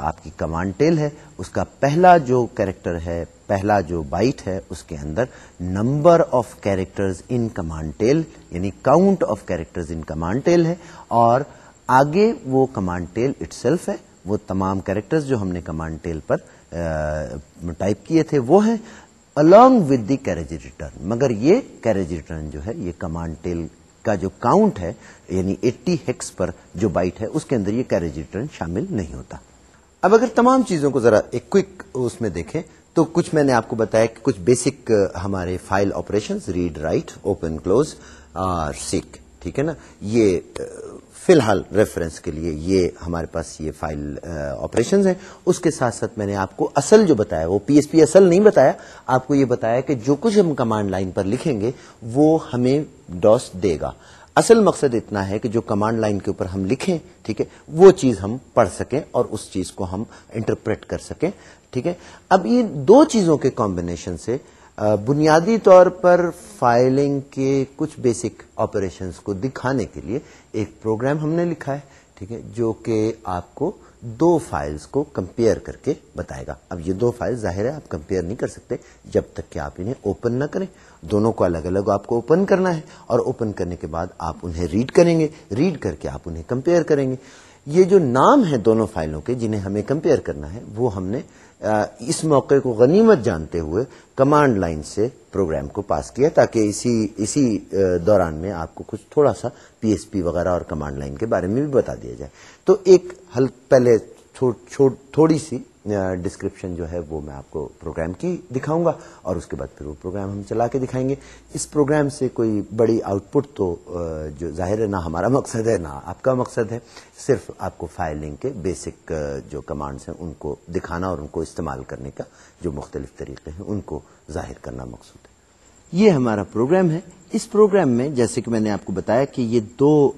آپ کی کمانڈ ٹیل ہے۔ اس کا پہلا جو کیریکٹر ہے، پہلا جو بائٹ ہے، اس کے اندر number of characters in command tail یعنی count of characters in command tail ہے۔ اور آگے وہ کمانڈ ٹیل اٹ سیلف ہے، وہ تمام کیریکٹرز جو ہم نے کمانڈ ٹیل پر ٹائپ کیے تھے، وہ ہیں along with the carriage return مگر یہ کیریج ریٹرن جو ہے، یہ کمانڈ ٹیل کا جو کاؤنٹ ہے یعنی ایٹی ہیکس پر جو بائٹ ہے، اس کے اندر یہ کیریج ریٹرن شامل نہیں ہوتا۔ اب اگر تمام چیزوں کو ذرا ایک کوئک اس میں دیکھیں، تو کچھ میں نے آپ کو بتایا کہ کچھ بیسک ہمارے file operation read write open close اور سیک ٹھیک ہے نا؟ یہ فی الحال ریفرنس کے لیے یہ ہمارے پاس یہ فائل آپریشنز ہیں۔ اس کے ساتھ ساتھ میں نے آپ کو اصل جو بتایا، وہ پی ایس پی اصل نہیں بتایا، آپ کو یہ بتایا کہ جو کچھ ہم کمانڈ لائن پر لکھیں گے، وہ ہمیں ڈوس دے گا۔ اصل مقصد اتنا ہے کہ جو کمانڈ لائن کے اوپر ہم لکھیں، ٹھیک ہے، وہ چیز ہم پڑھ سکیں اور اس چیز کو ہم انٹرپریٹ کر سکیں، ٹھیک ہے۔ اب یہ دو چیزوں کے کمبینیشن سے بنیادی طور پر فائلنگ کے کچھ بیسک آپریشنز کو دکھانے کے لیے ایک پروگرام ہم نے لکھا ہے، ٹھیک ہے، جو کہ آپ کو دو فائلز کو کمپیئر کر کے بتائے گا۔ اب یہ دو فائل ظاہر ہے، آپ کمپیئر نہیں کر سکتے جب تک کہ آپ انہیں اوپن نہ کریں۔ دونوں کو الگ الگ آپ کو اوپن کرنا ہے اور اوپن کرنے کے بعد آپ انہیں ریڈ کریں گے۔ ریڈ کر کے آپ انہیں کمپیئر کریں گے۔ یہ جو نام ہے دونوں فائلوں کے جنہیں ہمیں کمپیئر کرنا ہے، وہ ہم نے اس موقع کو غنیمت جانتے ہوئے کمانڈ لائن سے پروگرام کو پاس کیا تاکہ اسی اسی دوران میں آپ کو کچھ تھوڑا سا پی ایس پی وغیرہ اور کمانڈ لائن کے بارے میں بھی بتا دیا جائے۔ تو ایک حل پہلے تھوڑی سی ڈسکرپشن جو ہے وہ میں آپ کو پروگرام کی دکھاؤں گا اور اس کے بعد پھر وہ پروگرام ہم چلا کے دکھائیں گے۔ اس پروگرام سے کوئی بڑی آؤٹ پٹ تو جو ظاہر ہے نہ ہمارا مقصد ہے، نہ آپ کا مقصد ہے۔ صرف آپ کو فائلنگ کے بیسک جو کمانڈس ہیں ان کو دکھانا اور ان کو استعمال کرنے کا جو مختلف طریقے ہیں، ان کو ظاہر کرنا مقصود ہے۔ یہ ہمارا پروگرام ہے۔ اس پروگرام میں جیسے کہ میں نے آپ کو بتایا کہ یہ دو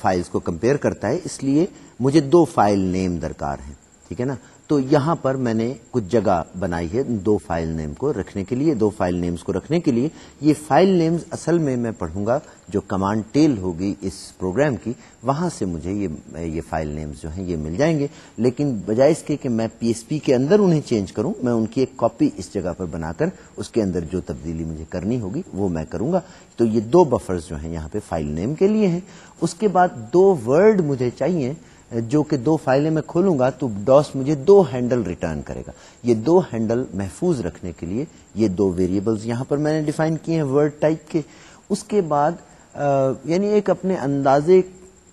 فائلز کو کمپیئر کرتا ہے، اس لیے مجھے دو فائل نیم درکار ہیں۔ ٹھیک ہے نا؟ تو یہاں پر میں نے کچھ جگہ بنائی ہے دو فائل نیم کو رکھنے کے لیے، دو فائل نیمز کو رکھنے کے لیے۔ یہ فائل نیمز اصل میں میں پڑھوں گا جو کمانڈ ٹیل ہوگی اس پروگرام کی، وہاں سے مجھے یہ یہ فائل نیمز جو ہیں یہ مل جائیں گے۔ لیکن بجائے اس کے کہ میں پی ایس پی کے اندر انہیں چینج کروں، میں ان کی ایک کاپی اس جگہ پر بنا کر اس کے اندر جو تبدیلی مجھے کرنی ہوگی وہ میں کروں گا۔ تو یہ دو بفرز جو ہیں یہاں پہ فائل نیم کے لیے ہیں۔ اس کے بعد دو ورڈ مجھے چاہیے جو کہ دو فائلیں میں کھولوں گا تو ڈاس مجھے دو ہینڈل ریٹرن کرے گا۔ یہ دو ہینڈل محفوظ رکھنے کے لیے یہ دو ویریبلز یہاں پر میں نے ڈیفائن کیے ہیں ورڈ ٹائپ کے۔ اس کے بعد یعنی ایک اپنے اندازے،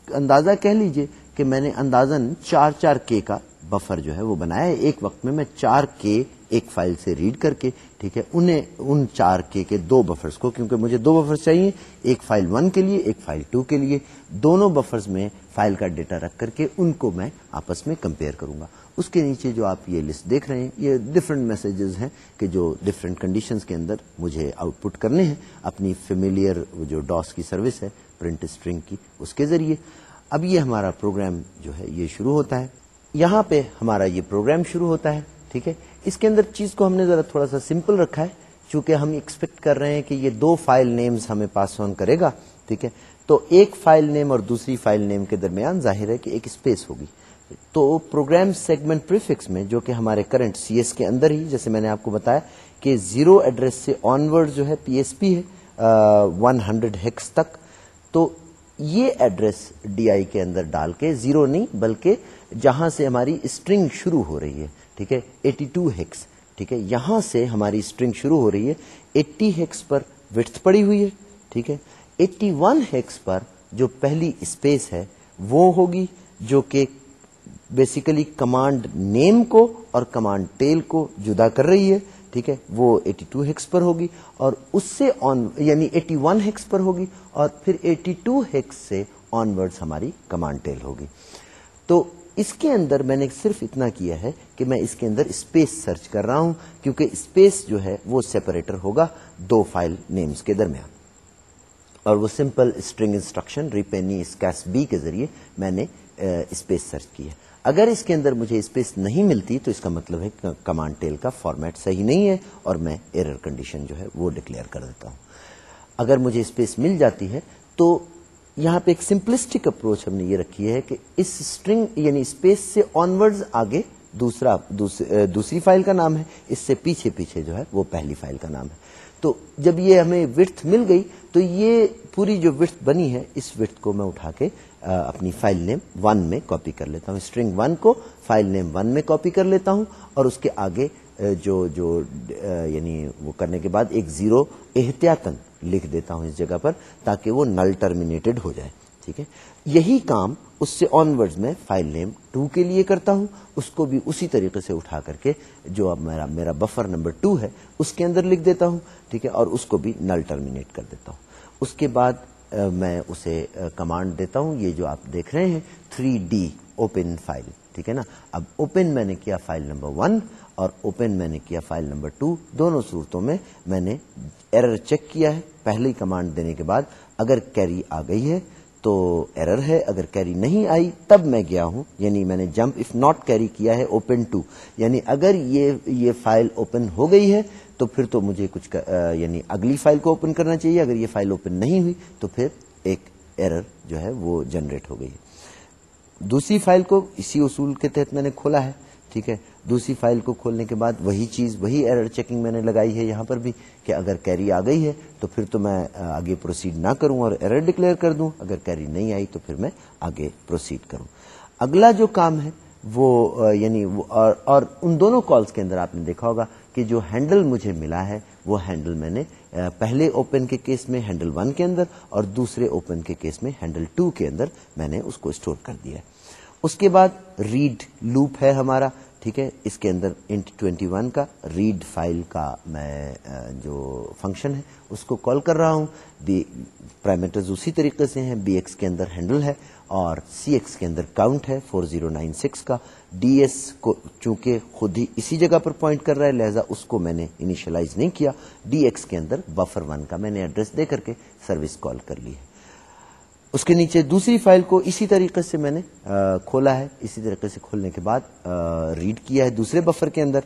اندازہ کہہ لیجیے کہ میں نے اندازن چار چار کے کا بفر جو ہے وہ بنایا ہے۔ ایک وقت میں میں چار کے ایک فائل سے ریڈ کر کے، ٹھیک ہے، انہیں، ان چار کے کے دو بفرز کو، کیونکہ مجھے دو بفرز چاہیے، ایک فائل ون کے لیے، ایک فائل ٹو کے لیے، دونوں بفرز میں فائل کا ڈیٹا رکھ کر کے ان کو میں آپس میں کمپیئر کروں گا۔ اس کے نیچے جو آپ یہ لسٹ دیکھ رہے ہیں، یہ ڈفرنٹ میسجز ہیں کہ جو ڈفرنٹ کنڈیشنز کے اندر مجھے آؤٹ پٹ کرنے ہیں۔ اپنی فیملیئر جو ڈاس کی سروس ہے پرنٹ اسٹرنگ کی، اس کے ذریعے۔ اب یہ ہمارا پروگرام جو ہے، یہ شروع ہوتا ہے۔ یہاں پہ ہمارا یہ پروگرام شروع ہوتا ہے۔ ٹھیک ہے؟ اس کے اندر چیز کو ہم نے ذرا تھوڑا سا سمپل رکھا ہے، چونکہ ہم ایکسپیکٹ کر رہے ہیں کہ یہ دو فائل نیمز ہمیں پاس آن کرے گا، ٹھیک ہے؟ تو ایک فائل نیم اور دوسری فائل نیم کے درمیان ظاہر ہے کہ ایک اسپیس ہوگی۔ تو پروگرام سیگمنٹ پریفکس میں، جو کہ ہمارے کرنٹ سی ایس کے اندر ہی، جیسے میں نے آپ کو بتایا کہ زیرو ایڈریس سے آن ورڈ جو ہے پی ایس پی ہے ون ہنڈریڈ ہیکس تک۔ تو یہ ایڈریس ڈی آئی کے اندر ڈال کے زیرو نہیں، بلکہ جہاں سے ہماری اسٹرنگ شروع ہو رہی ہے۔ ٹھیک ہے؟ ایٹی ٹو ہیکس ٹھیک ہے؟ یہاں سے ہماری اسٹرنگ شروع ہو رہی ہے. ایٹی ہیکس پر وٹھ پڑی ہوئی ہے. ٹھیک ہے؟ ایٹی ون ہیکس پر جو پہلی اسپیس ہے، وہ ہوگی جو کہ بیسیکلی کمانڈ نیم کو اور کمانڈ ٹیل کو جدا کر رہی ہے. ٹھیک ہے؟ وہ ایٹی ٹو ہیکس پر ہوگی اور اس سے آن یعنی ایٹی ون ہیکس پر ہوگی اور پھر ایٹی ٹو ہیکس سے آن ورڈ ہماری کمانڈ ٹیل ہوگی. تو اس کے اندر میں نے صرف اتنا کیا ہے کہ میں اس کے اندر اسپیس سرچ کر رہا ہوں، کیونکہ اسپیس جو ہے وہ سیپریٹر ہوگا دو فائل نیمز کے درمیان۔ اور وہ simple string instruction repne scas B کے ذریعے میں نے اسپیس سرچ کی ہے۔ اگر اس کے اندر مجھے اسپیس نہیں ملتی تو اس کا مطلب ہے کمانڈ ٹیل کا فارمیٹ صحیح نہیں ہے اور میں ایرر کنڈیشن جو ہے وہ ڈکلیئر کر دیتا ہوں۔ اگر مجھے اسپیس مل جاتی ہے تو یہاں پہ ایک سمپلسٹک اپروچ ہم نے یہ رکھی ہے کہ اس اسٹرنگ یعنی اسپیس سے آنورڈ آگے دوسرا دوسری فائل کا نام ہے، اس سے پیچھے پیچھے جو ہے وہ پہلی فائل کا نام ہے۔ تو جب یہ ہمیں وٹھ مل گئی، تو یہ پوری جو وٹھ بنی ہے، اس وٹھ کو میں اٹھا کے اپنی فائل نیم ون میں کاپی کر لیتا ہوں۔ اسٹرنگ ون کو فائل نیم ون میں کاپی کر لیتا ہوں اور اس کے آگے جو جو یعنی وہ کرنے کے بعد ایک زیرو احتیاطن لکھ دیتا ہوں اس جگہ پر تاکہ وہ نل ٹرمینیٹڈ ہو جائے، ٹھیک ہے؟ یہی کام اس سے آن ورڈ میں فائل نیم ٹو کے لیے کرتا ہوں، اس کو بھی اسی طریقے سے اٹھا کر کے جو اب میرا میرا بفر نمبر ٹو ہے، اس کے اندر لکھ دیتا ہوں، ٹھیک ہے؟ اور اس کو بھی نل ٹرمینیٹ کر دیتا ہوں۔ اس کے بعد میں اسے کمانڈ دیتا ہوں، یہ جو آپ دیکھ رہے ہیں تھری ڈی اوپن فائل ٹھیک ہے نا؟ اب اوپن میں نے کیا فائل نمبر ون اور اوپن میں نے کیا فائل نمبر ٹو دونوں صورتوں میں میں نے ایرر چیک کیا ہے۔ پہلی کمانڈ دینے کے بعد اگر کیری آ گئی ہے تو ایرر ہے، اگر کیری نہیں آئی تب میں گیا ہوں۔ یعنی میں نے جمپ اف ناٹ کیری کیا ہے اوپن ٹو یعنی اگر یہ یہ فائل اوپن ہو گئی ہے تو پھر تو مجھے کچھ یعنی اگلی فائل کو اوپن کرنا چاہیے۔ اگر یہ فائل اوپن نہیں ہوئی تو پھر ایک ایرر جو ہے وہ جنریٹ ہو گئی ہے۔ دوسری فائل کو اسی اصول کے تحت میں نے کھولا ہے ٹھیک ہے؟ دوسری فائل کو کھولنے کے بعد وہی چیز وہی ایرر چیکنگ میں نے لگائی ہے یہاں پر بھی کہ اگر کیری آ گئی ہے تو پھر تو میں آگے پروسیڈ نہ کروں اور ایرر ڈکلیئر کر دوں۔ اگر کیری نہیں آئی تو پھر میں آگے پروسیڈ کروں۔ اگلا جو کام ہے وہ یعنی اور, اور ان دونوں کالز کے اندر آپ نے دیکھا ہوگا کہ جو ہینڈل مجھے ملا ہے، وہ ہینڈل میں نے پہلے اوپن کے کیس میں ہینڈل ون کے اندر اور دوسرے اوپن کے کیس میں ہینڈل ٹو کے اندر میں نے اس کو اسٹور کر دیا اس کے بعد ریڈ لوپ ہے ہمارا، ٹھیک ہے؟ اس کے اندر انٹ ٹوینٹی ون کا ریڈ فائل کا میں جو فنکشن ہے، اس کو کال کر رہا ہوں۔ بی پرائمیٹرز اسی طریقے سے ہیں۔ بی ایکس کے اندر ہینڈل ہے۔ اور سی ایکس کے اندر کاؤنٹ ہے فور زیرو نائن سکس کا۔ ڈی ایس کو چونکہ خود ہی اسی جگہ پر پوائنٹ کر رہا ہے، لہذا اس کو میں نے انیشلائز نہیں کیا۔ ڈی ایکس کے اندر بفر ون کا میں نے ایڈریس دے کر کے سروس کال کر لی ہے۔ اس کے نیچے دوسری فائل کو اسی طریقے سے میں نے کھولا ہے۔ اسی طریقے سے کھولنے کے بعد ریڈ کیا ہے دوسرے بفر کے اندر۔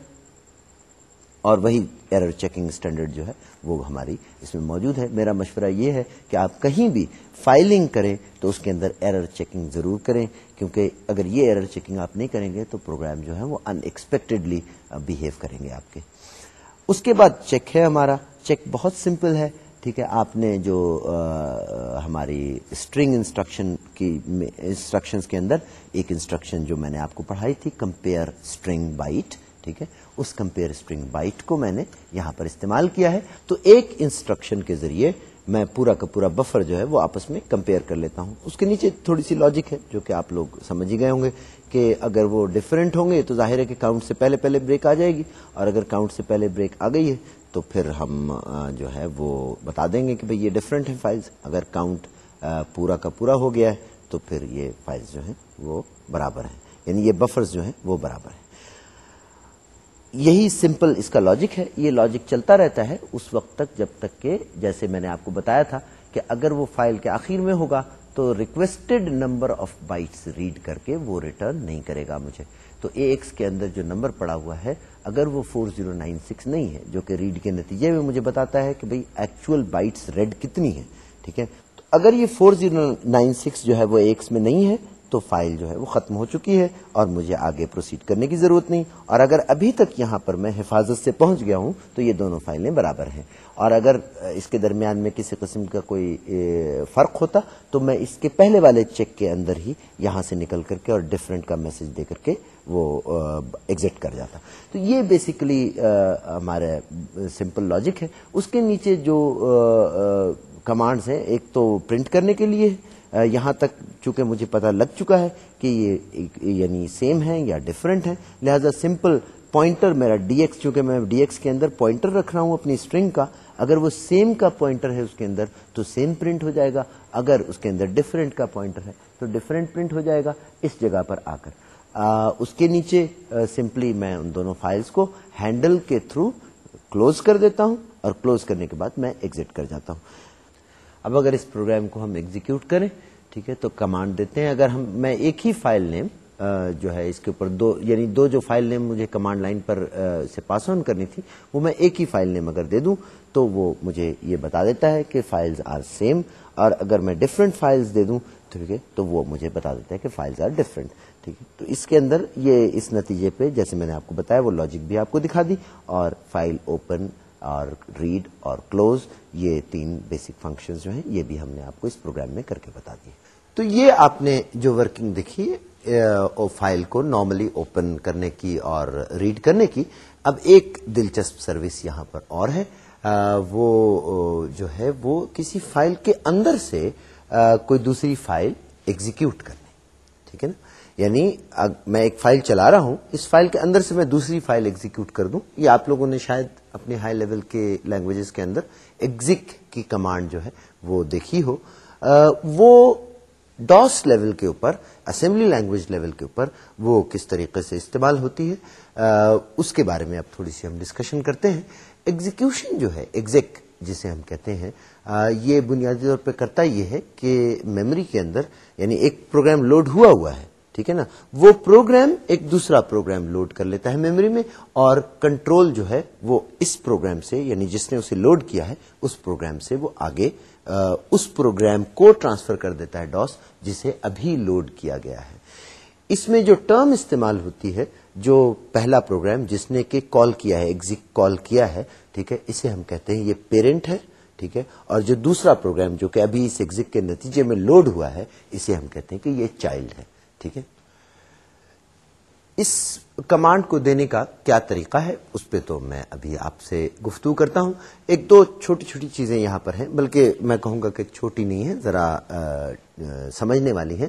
اور وہی ایرر چیکنگ اسٹینڈرڈ جو ہے وہ ہماری اس میں موجود ہے۔ میرا مشورہ یہ ہے کہ آپ کہیں بھی فائلنگ کریں تو اس کے اندر ایرر چیکنگ ضرور کریں، کیونکہ اگر یہ ایرر چیکنگ آپ نہیں کریں گے تو پروگرام جو ہے وہ ان ایکسپیکٹڈلی بہیو کریں گے آپ کے۔ اس کے بعد چیک ہے ہمارا۔ چیک بہت سمپل ہے، ٹھیک ہے؟ آپ نے جو ہماری اسٹرنگ انسٹرکشن کی انسٹرکشنز کے اندر ایک انسٹرکشن جو میں نے آپ کو پڑھائی تھی کمپیئر اسٹرنگ بائٹ ٹھیک ہے؟ اس کمپیئر اسٹرنگ بائٹ کو میں نے یہاں پر استعمال کیا ہے۔ تو ایک انسٹرکشن کے ذریعے میں پورا کا پورا بفر جو ہے وہ آپس میں کمپیئر کر لیتا ہوں۔ اس کے نیچے تھوڑی سی لاجک ہے جو کہ آپ لوگ سمجھ ہی گئے ہوں گے کہ اگر وہ ڈفرینٹ ہوں گے تو ظاہر ہے کہ کاؤنٹ سے پہلے پہلے بریک آ جائے گی۔ اور اگر کاؤنٹ سے پہلے بریک آ گئی ہے تو پھر ہم جو ہے وہ بتا دیں گے کہ بھئی یہ ڈفرینٹ ہے فائلز اگر کاؤنٹ پورا کا پورا ہو گیا ہے تو پھر یہ فائلز جو ہیں وہ برابر ہیں۔ یعنی یہ بفرز جو ہیں وہ برابر ہیں۔ یہی سمپل اس کا لاجک ہے، یہ لاجک چلتا رہتا ہے اس وقت تک جب تک کہ جیسے میں نے آپ کو بتایا تھا کہ اگر وہ فائل کے آخر میں ہوگا تو requested number of bytes read کر کے وہ ریٹرن نہیں کرے گا مجھے۔ تو اے ایکس کے اندر جو نمبر پڑا ہوا ہے، اگر وہ 4096 نہیں ہے، جو کہ ریڈ کے نتیجے میں مجھے بتاتا ہے کہ بھئی ایکچوئل بائٹس ریڈ کتنی ہے ٹھیک ہے؟ تو اگر یہ 4096 جو ہے وہ ایکس میں نہیں ہے تو فائل جو ہے وہ ختم ہو چکی ہے اور مجھے آگے پروسیڈ کرنے کی ضرورت نہیں۔ اور اگر ابھی تک یہاں پر میں حفاظت سے پہنچ گیا ہوں تو یہ دونوں فائلیں برابر ہیں۔ اور اگر اس کے درمیان میں کسی قسم کا کوئی فرق ہوتا تو میں اس کے پہلے والے چیک کے اندر ہی یہاں سے نکل کر کے اور ڈفرینٹ کا میسج دے کر کے وہ ایگزٹ کر جاتا۔ تو یہ بیسیکلی ہمارا سمپل لاجک ہے۔ اس کے نیچے جو کمانڈز ہیں، ایک تو پرنٹ کرنے کے لیے یہاں تک چونکہ مجھے پتہ لگ چکا ہے کہ یہ یعنی سیم ہے یا ڈفرینٹ ہے، لہذا سمپل پوائنٹر میرا ڈی ایکس چونکہ میں ڈی ایکس کے اندر پوائنٹر رکھ رہا ہوں اپنی اسٹرنگ کا، اگر وہ سیم کا پوائنٹر ہے اس کے اندر تو سیم پرنٹ ہو جائے گا، اگر اس کے اندر ڈفرینٹ کا پوائنٹر ہے تو ڈفرینٹ پرنٹ ہو جائے گا اس جگہ پر آ کر اس کے نیچے سمپلی میں ان دونوں فائلز کو ہینڈل کے تھرو کلوز کر دیتا ہوں اور کلوز کرنے کے بعد میں ایگزٹ کر جاتا ہوں۔ اب اگر اس پروگرام کو ہم ایگزیکیوٹ کریں، ٹھیک ہے، تو کمانڈ دیتے ہیں۔ اگر ہم، میں ایک ہی فائل نیم جو ہے اس کے اوپر دو یعنی دو جو فائل نیم مجھے کمانڈ لائن پر سے پاس آن کرنی تھی، وہ میں ایک ہی فائل نیم اگر دے دوں، تو وہ مجھے یہ بتا دیتا ہے کہ فائلز آر سیم اور اگر میں ڈفرینٹ فائلز دے دوں، ٹھیک ہے، تو وہ مجھے بتا دیتا ہے کہ فائلز آر ڈفرینٹ ٹھیک ہے، تو اس کے اندر یہ اس نتیجے پہ، جیسے میں نے آپ کو بتایا، وہ لاجک بھی آپ کو دکھا دی۔ اور فائل اوپن اور ریڈ اور کلوز یہ تین بیسک فنکشن جو ہیں، یہ بھی ہم نے آپ کو اس پروگرام میں کر کے بتا دیے۔ تو یہ آپ نے جو ورکنگ دیکھی فائل کو نارملی اوپن کرنے کی اور ریڈ کرنے کی، اب ایک دلچسپ سروس یہاں پر اور ہے۔ وہ جو ہے، وہ کسی فائل کے اندر سے کوئی دوسری فائل ایگزیکیوٹ کرنے۔ ٹھیک ہے نا؟ یعنی میں ایک فائل چلا رہا ہوں، اس فائل کے اندر سے میں دوسری فائل ایگزیکیوٹ کر دوں۔ یہ آپ لوگوں نے شاید اپنے ہائی لیول کے لینگویجز کے اندر ایگزک کی کمانڈ جو ہے وہ دیکھی ہو۔ وہ ڈاس لیول کے اوپر اسمبلی لینگویج لیول کے اوپر وہ کس طریقے سے استعمال ہوتی ہے اس کے بارے میں اب تھوڑی سی ہم ڈسکشن کرتے ہیں۔ ایگزیکیوشن جو ہے ایگزیک جسے ہم کہتے ہیں یہ بنیادی طور پہ کرتا یہ ہے کہ میموری کے اندر یعنی ایک پروگرام لوڈ ہوا ہوا ہے۔ ٹھیک ہے نا؟ وہ پروگرام ایک دوسرا پروگرام لوڈ کر لیتا ہے میموری میں اور کنٹرول جو ہے وہ اس پروگرام سے یعنی جس نے اسے لوڈ کیا ہے، اس پروگرام سے وہ آگے اس پروگرام کو ٹرانسفر کر دیتا ہے ڈاس جسے ابھی لوڈ کیا گیا ہے۔ اس میں جو ٹرم استعمال ہوتی ہے، جو پہلا پروگرام جس نے کہ کال کیا ہے ایگزک کال کیا ہے، ٹھیک ہے؟ اسے ہم کہتے ہیں یہ پیرنٹ ہے، ٹھیک ہے؟ اور جو دوسرا پروگرام جو کہ ابھی اس ایگزک کے نتیجے میں لوڈ ہوا ہے، اسے ہم کہتے ہیں کہ یہ چائلڈ ہے۔ ٹھیک ہے؟ اس کمانڈ کو دینے کا کیا طریقہ ہے؟ اس پہ تو میں ابھی آپ سے گفتگو کرتا ہوں۔ ایک دو چھوٹی چھوٹی چیزیں یہاں پر ہیں، بلکہ میں کہوں گا کہ چھوٹی نہیں ہے ذرا سمجھنے والی ہیں۔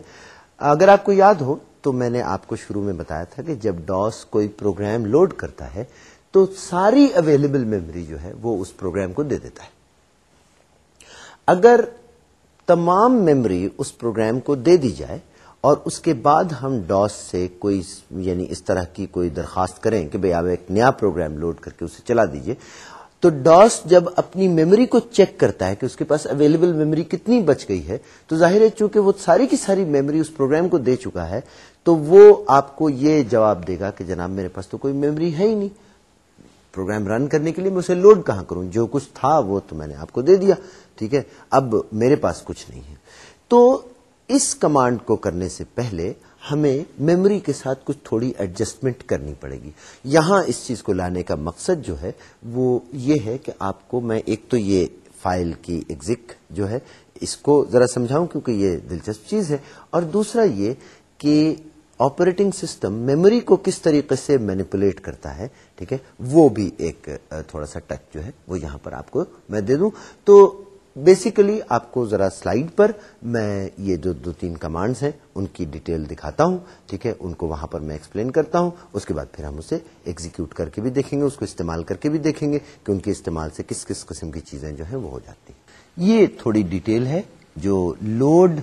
اگر آپ کو یاد ہو، تو میں نے آپ کو شروع میں بتایا تھا کہ جب ڈاس کوئی پروگرام لوڈ کرتا ہے، تو ساری اویلیبل میموری جو ہے، وہ اس پروگرام کو دے دیتا ہے۔ اگر تمام میموری اس پروگرام کو دے دی جائے اور اس کے بعد ہم ڈاس سے کوئی یعنی اس طرح کی کوئی درخواست کریں کہ بھئی آپ ایک نیا پروگرام لوڈ کر کے اسے چلا دیجیے، تو ڈاس جب اپنی میموری کو چیک کرتا ہے کہ اس کے پاس اویلیبل میموری کتنی بچ گئی ہے، تو ظاہر ہے چونکہ وہ ساری کی ساری میموری اس پروگرام کو دے چکا ہے، تو وہ آپ کو یہ جواب دے گا کہ جناب میرے پاس تو کوئی میموری ہے ہی نہیں۔ پروگرام رن کرنے کے لیے میں اسے لوڈ کہاں کروں؟ جو کچھ تھا وہ تو میں نے آپ کو دے دیا، ٹھیک ہے؟ اب میرے پاس کچھ نہیں ہے۔ تو اس کمانڈ کو کرنے سے پہلے ہمیں میموری کے ساتھ کچھ تھوڑی ایڈجسٹمنٹ کرنی پڑے گی۔ یہاں اس چیز کو لانے کا مقصد جو ہے وہ یہ ہے کہ آپ کو میں ایک تو یہ فائل کی ایگزک جو ہے اس کو ذرا سمجھاؤں کیونکہ یہ دلچسپ چیز ہے۔ اور دوسرا یہ کہ آپریٹنگ سسٹم میموری کو کس طریقے سے مینیپولیٹ کرتا ہے، ٹھیک ہے، وہ بھی ایک تھوڑا سا ٹچ جو ہے وہ یہاں پر آپ کو میں دے دوں۔ تو بیسیکلی آپ کو ذرا سلائیڈ پر میں یہ جو دو تین کمانڈز ہیں، ان کی ڈیٹیل دکھاتا ہوں، ٹھیک ہے؟ ان کو وہاں پر میں ایکسپلین کرتا ہوں، اس کے بعد پھر ہم اسے ایگزیکیوٹ کر کے بھی دیکھیں گے، اس کو استعمال کر کے بھی دیکھیں گے کہ ان کے استعمال سے کس کس قسم کی چیزیں جو ہیں وہ ہو جاتی ہیں۔ یہ تھوڑی ڈیٹیل ہے جو لوڈ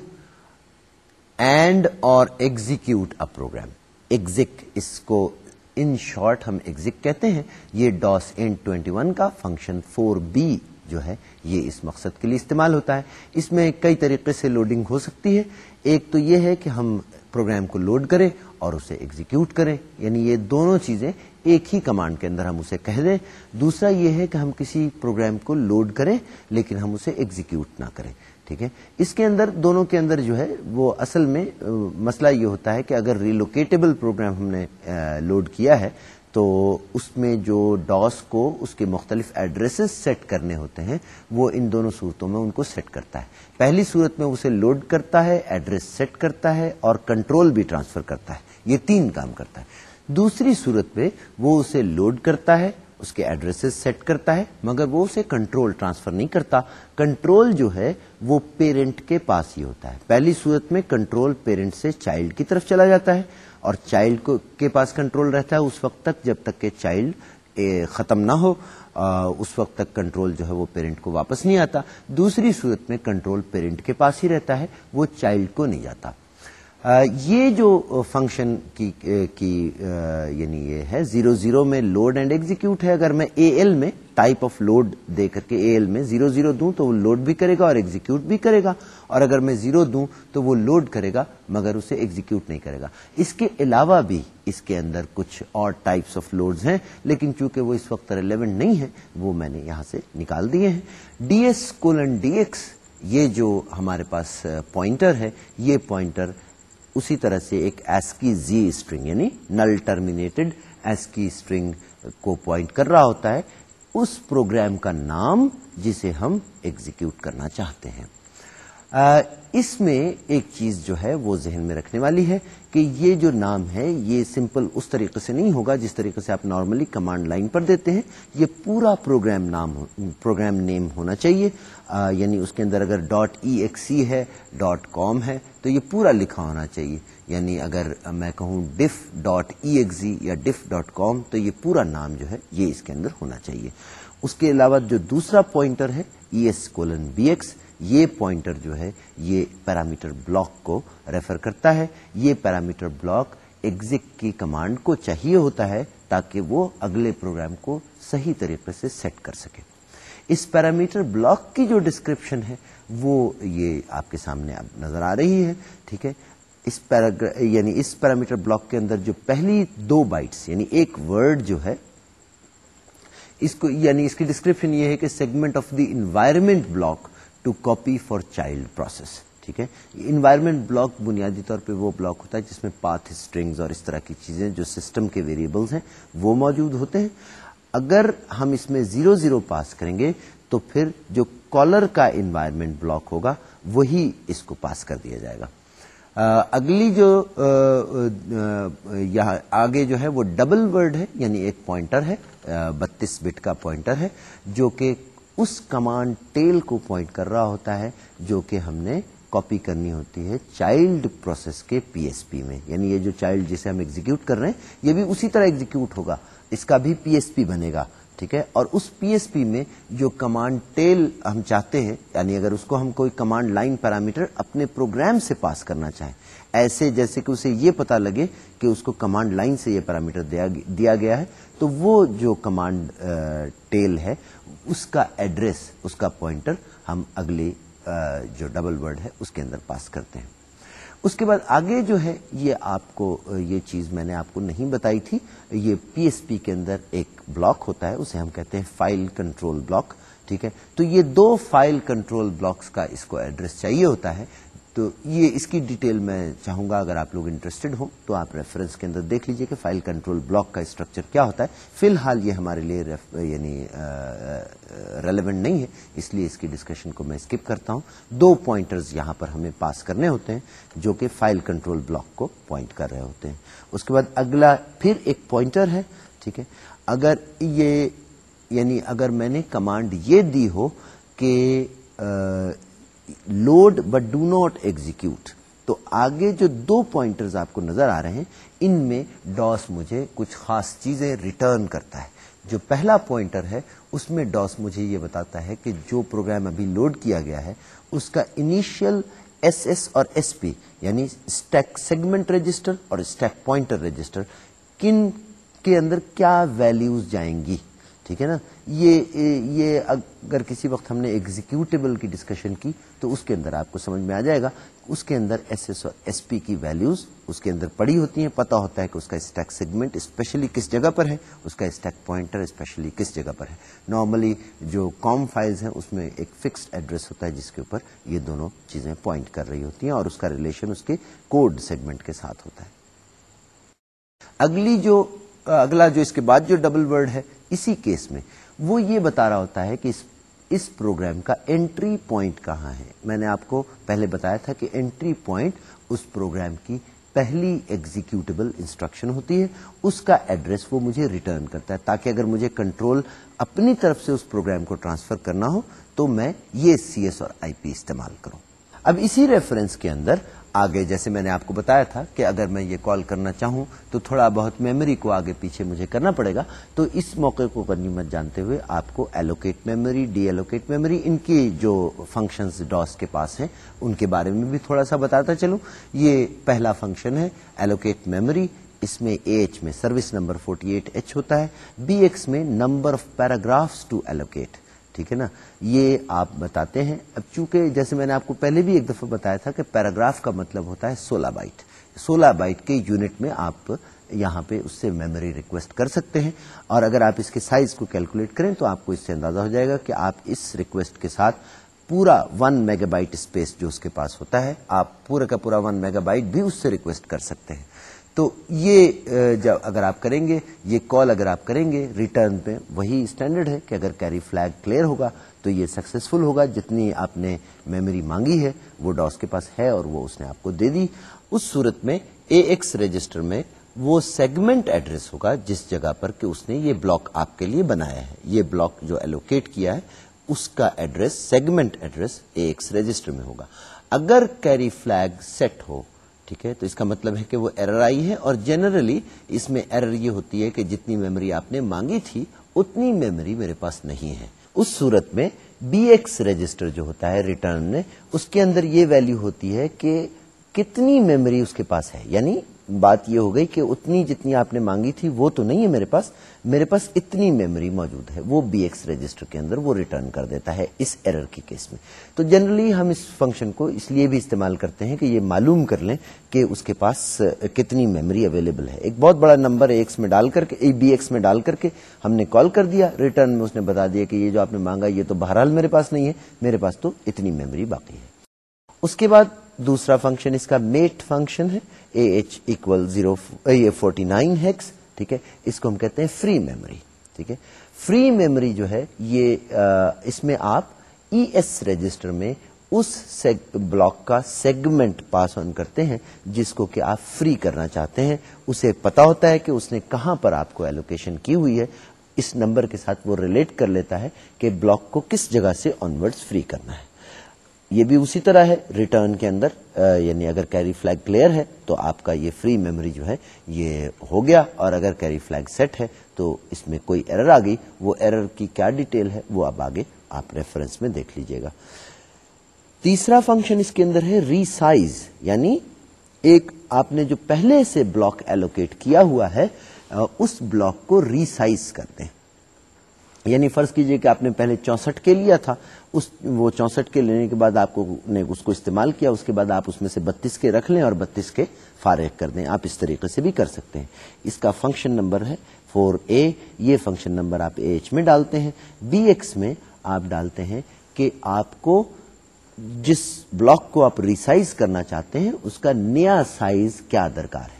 اینڈ اور ایگزیکیوٹ ا پروگرام ایگزک اس کو ان شارٹ ہم ایگزک کہتے ہیں، یہ ڈاس ان ٹوینٹی ون کا فنکشن فور بی جو ہے، یہ اس مقصد کے لیے استعمال ہوتا ہے۔ اس میں کئی طریقے سے لوڈنگ ہو سکتی ہے۔ ایک تو یہ ہے کہ ہم پروگرام کو لوڈ کریں اور اسے ایگزیکیوٹ کریں۔ یعنی یہ دونوں چیزیں ایک ہی کمانڈ کے اندر ہم اسے کہہ دیں۔ دوسرا یہ ہے کہ ہم کسی پروگرام کو لوڈ کریں، لیکن ہم اسے ایگزیکیوٹ نہ کریں۔ ٹھیک ہے؟ اس کے اندر، دونوں کے اندر جو ہے، وہ اصل میں مسئلہ یہ ہوتا ہے کہ اگر ریلوکیٹیبل پروگرام ہم نے لوڈ کیا ہے تو اس میں جو ڈاس کو اس کے مختلف ایڈریسز سیٹ کرنے ہوتے ہیں، وہ ان دونوں صورتوں میں ان کو سیٹ کرتا ہے۔ پہلی صورت میں اسے لوڈ کرتا ہے، ایڈریس سیٹ کرتا ہے اور کنٹرول بھی ٹرانسفر کرتا ہے۔ یہ تین کام کرتا ہے۔ دوسری صورت میں وہ اسے لوڈ کرتا ہے، اس کے ایڈریسز سیٹ کرتا ہے، مگر وہ اسے کنٹرول ٹرانسفر نہیں کرتا۔ کنٹرول جو ہے، وہ پیرنٹ کے پاس ہی ہوتا ہے۔ پہلی صورت میں کنٹرول پیرنٹ سے چائلڈ کی طرف چلا جاتا ہے۔ اور چائلڈ کو کے پاس کنٹرول رہتا ہے اس وقت تک، جب تک کہ چائلڈ ختم نہ ہو اس وقت تک کنٹرول جو ہے وہ پیرنٹ کو واپس نہیں آتا۔ دوسری صورت میں کنٹرول پیرنٹ کے پاس ہی رہتا ہے، وہ چائلڈ کو نہیں جاتا یہ جو فنکشن کی کی یعنی یہ ہے، زیرو زیرو میں لوڈ اینڈ ایگزیکیوٹ ہے۔ اگر میں اے ایل میں ٹائپ آف لوڈ دے کر کے اے ایل میں زیرو زیرو دوں تو وہ لوڈ بھی کرے گا اور ایگزیکیوٹ بھی کرے گا۔ اور اگر میں زیرو دوں تو وہ لوڈ کرے گا، مگر اسے ایگزیکیوٹ نہیں کرے گا۔ اس کے علاوہ بھی اس کے اندر کچھ اور ٹائپس آف لوڈز ہیں، لیکن چونکہ وہ اس وقت ریلیونٹ نہیں ہے وہ میں نے یہاں سے نکال دیے ہیں۔ D S colon D X, یہ جو ہمارے پاس پوائنٹر ہے، یہ پوائنٹر اسی طرح سے ایک ایس کی زی اسٹرنگ یعنی null terminated ASCII string کو پوائنٹ کر رہا ہوتا ہے۔ اس پروگرام کا نام جسے ہم ایگزیکیوٹ کرنا چاہتے ہیں۔ اس میں ایک چیز جو ہے وہ ذہن میں رکھنے والی ہے کہ یہ جو نام ہے یہ سمپل اس طریقے سے نہیں ہوگا جس طریقے سے آپ نارملی کمانڈ لائن پر دیتے ہیں۔ یہ پورا پروگرام نام پروگرام نیم ہونا چاہیے۔ آ, یعنی اس کے اندر اگر ڈاٹ ای ایکس سی ہے ڈاٹ کام ہے تو یہ پورا لکھا ہونا چاہیے۔ یعنی اگر میں کہوں ڈف ڈاٹ ای ایکزی یا ڈف ڈاٹ کام تو یہ پورا نام جو ہے یہ اس کے اندر ہونا چاہیے۔ اس کے علاوہ جو دوسرا پوائنٹر ہے E S colon B X یہ پوائنٹر جو ہے، یہ پیرامیٹر بلاک کو ریفر کرتا ہے۔ یہ پیرامیٹر بلاک ایگزٹ کی کمانڈ کو چاہیے ہوتا ہے تاکہ وہ اگلے پروگرام کو صحیح طریقے سے سیٹ کر سکے۔ اس پیرامیٹر بلاک کی جو ڈسکرپشن ہے، وہ یہ آپ کے سامنے اب نظر آ رہی ہے، ٹھیک ہے؟ اس یعنی اس پیرامیٹر بلاک کے اندر جو پہلی دو بائٹس یعنی ایک ورڈ جو ہے، اس کو یعنی اس کی ڈسکرپشن یہ ہے کہ segment of the environment block to copy for child process ٹھیک ہے؟ انوائرمنٹ بلاک بنیادی طور پہ وہ بلاک ہوتا ہے جس میں پاتھ اسٹرنگز اور اس طرح کی چیزیں جو سسٹم کے ویریبلس ہیں وہ موجود ہوتے ہیں۔ اگر ہم اس میں زیرو زیرو پاس کریں گے تو پھر جو کالر کا انوائرمنٹ بلاک ہوگا وہی اس کو پاس کر دیا جائے گا۔ اگلی جو یہاں آگے جو ہے وہ ڈبل ورڈ ہے یعنی ایک پوائنٹر ہے بتیس بٹ کا پوائنٹر ہے، جو کہ اس کمانڈ ٹیل کو پوائنٹ کر رہا ہوتا ہے جو کہ ہم نے کاپی کرنی ہوتی ہے چائلڈ پروسیس کے پی ایس پی میں۔ یعنی یہ جو چائلڈ جسے ہم ایگزیکیوٹ کر رہے ہیں، یہ بھی اسی طرح ایگزیکیوٹ ہوگا۔ اس کا بھی پی ایس پی بنے گا، ٹھیک ہے؟ اور اس پی ایس پی میں جو کمانڈ ٹیل ہم چاہتے ہیں یعنی اگر اس کو ہم کوئی کمانڈ لائن پیرامیٹر اپنے پروگرام سے پاس کرنا چاہیں ایسے جیسے کہ اسے یہ پتا لگے کہ اس کو کمانڈ لائن سے یہ پیرامیٹر دیا گیا ہے، تو وہ جو کمانڈ ٹیل ہے، اس کا ایڈریس اس کا پوائنٹر ہم اگلے جو ڈبل ورڈ ہے، اس کے اندر پاس کرتے ہیں۔ اس کے بعد آگے جو ہے، یہ آپ کو یہ چیز میں نے آپ کو نہیں بتائی تھی، یہ پی ایس پی کے اندر ایک بلاک ہوتا ہے، اسے ہم کہتے ہیں فائل کنٹرول بلاک ٹھیک ہے؟ تو یہ دو فائل کنٹرول بلاکس کا اس کو ایڈریس چاہیے ہوتا ہے تو یہ اس کی ڈیٹیل میں چاہوں گا اگر آپ لوگ انٹرسٹڈ ہوں تو آپ ریفرنس کے اندر دیکھ لیجیے کہ فائل کنٹرول بلاک کا اسٹرکچر کیا ہوتا ہے۔ فی الحال یہ ہمارے لیے یعنی ریلیونٹ نہیں ہے، اس لیے اس کی ڈسکشن کو میں اسکپ کرتا ہوں۔ دو پوائنٹرز یہاں پر ہمیں پاس کرنے ہوتے ہیں جو کہ فائل کنٹرول بلاک کو پوائنٹ کر رہے ہوتے ہیں۔ اس کے بعد اگلا پھر ایک پوائنٹر ہے، ٹھیک ہے۔ اگر یہ یعنی اگر میں نے کمانڈ یہ دی ہو کہ load but do not execute تو آگے جو دو پوائنٹرز آپ کو نظر آ رہے ہیں، ان میں ڈاس مجھے کچھ خاص چیزیں ریٹرن کرتا ہے۔ جو پہلا پوائنٹر ہے، اس میں ڈاس مجھے یہ بتاتا ہے کہ جو پروگرام ابھی لوڈ کیا گیا ہے، اس کا انیشیل ایس ایس اور ایس پی یعنی اسٹیک سیگمنٹ رجسٹر اور اسٹیک پوائنٹر رجسٹر کن کے اندر کیا ویلیوز جائیں گی؟ ٹھیک ہے نا؟ یہ یہ اگر کسی وقت ہم نے ایگزیکیوٹیبل کی ڈسکشن کی تو اس کے اندر آپ کو سمجھ میں آ جائے گا۔ اس کے اندر ایس ایس اور ایس پی کی ویلیوز اس کے اندر پڑی ہوتی ہیں۔ پتا ہوتا ہے کہ اس کا اسٹیک سیگمنٹ اسپیشلی کس جگہ پر ہے، اس کا اسٹیک پوائنٹر اسپیشلی کس جگہ پر ہے۔ نارملی جو کام فائلز ہیں اس میں ایک فکسڈ ایڈریس ہوتا ہے جس کے اوپر یہ دونوں چیزیں پوائنٹ کر رہی ہوتی ہیں اور اس کا ریلیشن اس کے کوڈ سیگمنٹ کے ساتھ ہوتا ہے۔ اگلی جو اگلا جو اس کے بعد جو ڈبل ورڈ ہے، اسی کیس میں۔ وہ یہ بتا رہا ہوتا ہے کہ اس اس پروگرام کا انٹری پوائنٹ کہاں ہے۔ میں نے آپ کو پہلے بتایا تھا کہ انٹری پوائنٹ اس پروگرام کی پہلی ایگزیکیوٹیبل انسٹرکشن ہوتی ہے، اس کا ایڈریس وہ مجھے ریٹرن کرتا ہے تاکہ اگر مجھے کنٹرول اپنی طرف سے اس پروگرام کو ٹرانسفر کرنا ہو، تو میں یہ سی ایس اور آئی پی استعمال کروں۔ اب اسی ریفرنس کے اندر آگے جیسے میں نے آپ کو بتایا تھا کہ اگر میں یہ کال کرنا چاہوں تو تھوڑا بہت میموری کو آگے پیچھے مجھے کرنا پڑے گا، تو اس موقع کو غنیمت جانتے ہوئے آپ کو allocate memory deallocate memory ان کی جو فنکشنز ڈاس کے پاس ہیں، ان کے بارے میں بھی تھوڑا سا بتاتا چلوں۔ یہ پہلا فنکشن ہے ایلوکیٹ میموری اس میں اے ایچ میں سروس نمبر 48 ایچ ہوتا ہے بی ایکس میں number of paragraphs to allocate ٹھیک ہے نا؟ یہ آپ بتاتے ہیں۔ اب چونکہ جیسے میں نے آپ کو پہلے بھی ایک دفعہ بتایا تھا کہ پیراگراف کا مطلب ہوتا ہے سولہ بائٹ۔ سولہ بائٹ کے یونٹ میں آپ یہاں پہ اس سے میموری ریکویسٹ کر سکتے ہیں۔ اور اگر آپ اس کے سائز کو کیلکولیٹ کریں تو آپ کو اس سے اندازہ ہو جائے گا کہ آپ اس ریکویسٹ کے ساتھ پورا ون میگا بائٹ اسپیس جو اس کے پاس ہوتا ہے، آپ پورا کا پورا ون میگا بائٹ بھی اس سے ریکویسٹ کر سکتے ہیں۔ تو یہ جب اگر آپ کریں گے، یہ کال اگر آپ کریں گے ریٹرن پہ وہی اسٹینڈرڈ ہے کہ اگر کیری فلیگ کلیئر ہوگا تو یہ سکسیسفل ہوگا، جتنی آپ نے میموری مانگی ہے، وہ ڈاس کے پاس ہے اور وہ اس نے آپ کو دے دی۔ اس صورت میں اے ایکس رجسٹر میں وہ سیگمنٹ ایڈریس ہوگا جس جگہ پر کہ اس نے یہ بلاک آپ کے لیے بنایا ہے۔ یہ بلاک جو ایلوکیٹ کیا ہے، اس کا address segment address A X register میں ہوگا۔ اگر کیری فلیگ سیٹ ہو ٹھیک ہے؟ تو اس کا مطلب ہے کہ وہ ایرر آئی ہے اور جنرلی اس میں ایرر یہ ہوتی ہے کہ جتنی میموری آپ نے مانگی تھی، اتنی میموری میرے پاس نہیں ہے۔ اس صورت میں بی ایکس رجسٹر جو ہوتا ہے ریٹرن میں، اس کے اندر یہ ویلو ہوتی ہے کہ کتنی میموری اس کے پاس ہے؟ یعنی بات یہ ہو گئی کہ اتنی جتنی آپ نے مانگی تھی، وہ تو نہیں ہے میرے پاس۔ میرے پاس اتنی میموری موجود ہے۔ وہ بی ایکس رجسٹر کے اندر وہ ریٹرن کر دیتا ہے اس ایرر کی کیس میں۔ تو جنرلی ہم اس فنکشن کو اس لیے بھی استعمال کرتے ہیں کہ یہ معلوم کر لیں کہ اس کے پاس کتنی میموری اویلیبل ہے۔ ایک بہت بڑا نمبر ایکس میں ڈال کر کے بی ایکس میں ڈال کر کے ہم نے کال کر دیا۔ ریٹرن میں اس نے بتا دیا کہ یہ جو آپ نے مانگا یہ تو بہرحال میرے پاس نہیں ہے۔ میرے پاس تو اتنی میموری باقی ہے۔ اس کے بعد دوسرا فنکشن اس کا میٹ فنکشن ہے A H equal zero forty nine hex ٹھیک ہے؟ اس کو ہم کہتے ہیں فری میموری ٹھیک ہے؟ فری میموری جو ہے، یہ اس میں آپ ای ایس رجسٹر میں اس بلاک کا سیگمنٹ پاس آن کرتے ہیں، جس کو کہ آپ فری کرنا چاہتے ہیں۔ اسے پتا ہوتا ہے کہ اس نے کہاں پر آپ کو ایلوکیشن کی ہوئی ہے۔ اس نمبر کے ساتھ وہ ریلیٹ کر لیتا ہے کہ بلاک کو کس جگہ سے آنورڈ فری کرنا ہے۔ یہ بھی اسی طرح ہے ریٹرن کے اندر یعنی اگر کیری فلیگ کلیئر ہے تو آپ کا یہ فری میموری جو ہے، یہ ہو گیا اور اگر کیری فلیگ سیٹ ہے تو اس میں کوئی ایرر آ گئی، وہ ایرر کی کیا ڈیٹیل ہے وہ اب آگے آپ ریفرنس میں دیکھ لیجیے گا۔ تیسرا فنکشن اس کے اندر ہے ری سائز یعنی ایک آپ نے جو پہلے سے بلاک ایلوکیٹ کیا ہوا ہے اس بلاک کو ری سائز کرتے ہیں۔ یعنی فرض کیجیے کہ آپ نے پہلے چونسٹھ کے لیا تھا، اس وہ چونسٹھ کے لینے کے بعد آپ کو نے اس کو استعمال کیا، اس کے بعد آپ اس میں سے بتیس کے رکھ لیں اور بتیس کے فارغ کر دیں۔ آپ اس طریقے سے بھی کر سکتے ہیں۔ اس کا فنکشن نمبر ہے فور اے، یہ فنکشن نمبر آپ اے ایچ میں ڈالتے ہیں۔ بی ایکس میں آپ ڈالتے ہیں کہ آپ کو جس بلاک کو آپ ریسائز کرنا چاہتے ہیں، اس کا نیا سائز کیا درکار ہے؟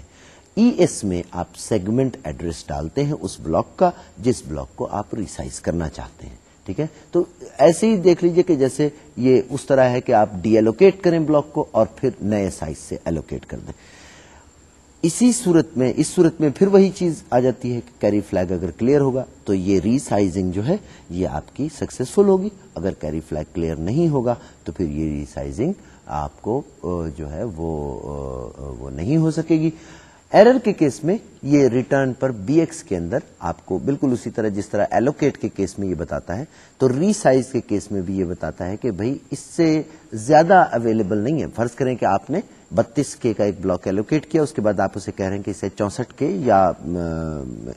ای ایس میں آپ سیگمنٹ ایڈریس ڈالتے ہیں اس بلاک کا، جس بلاک کو آپ ریسائز کرنا چاہتے ہیں، ٹھیک ہے؟ تو ایسے ہی دیکھ لیجیے کہ جیسے یہ اس طرح ہے کہ آپ ڈی ایلوکیٹ کریں بلاک کو اور پھر نئے سائز سے ایلوکیٹ کر دیں۔ اسی صورت میں، اس صورت میں پھر وہی چیز آ جاتی ہے کہ کیری فلیگ اگر کلیئر ہوگا تو یہ ری سائزنگ جو ہے، یہ آپ کی سکسیسفل ہوگی۔ اگر کیری فلیگ کلیئر نہیں ہوگا تو پھر یہ ری سائزنگ آپ کو، جو ہے وہ وہ نہیں ہو سکے گی۔ ایرر کے کیس میں یہ ریٹرن پر بی ایکس کے اندر آپ کو بالکل اسی طرح جس طرح ایلوکیٹ کے کیس میں یہ بتاتا ہے، تو ری سائز کے کیس میں بھی یہ بتاتا ہے کہ بھائی اس سے زیادہ اویلیبل نہیں ہے۔ فرض کریں کہ آپ نے بتیس کے کا ایک بلاک ایلوکیٹ کیا، اس کے بعد آپ اسے کہہ رہے ہیں کہ اسے چونسٹھ کے یا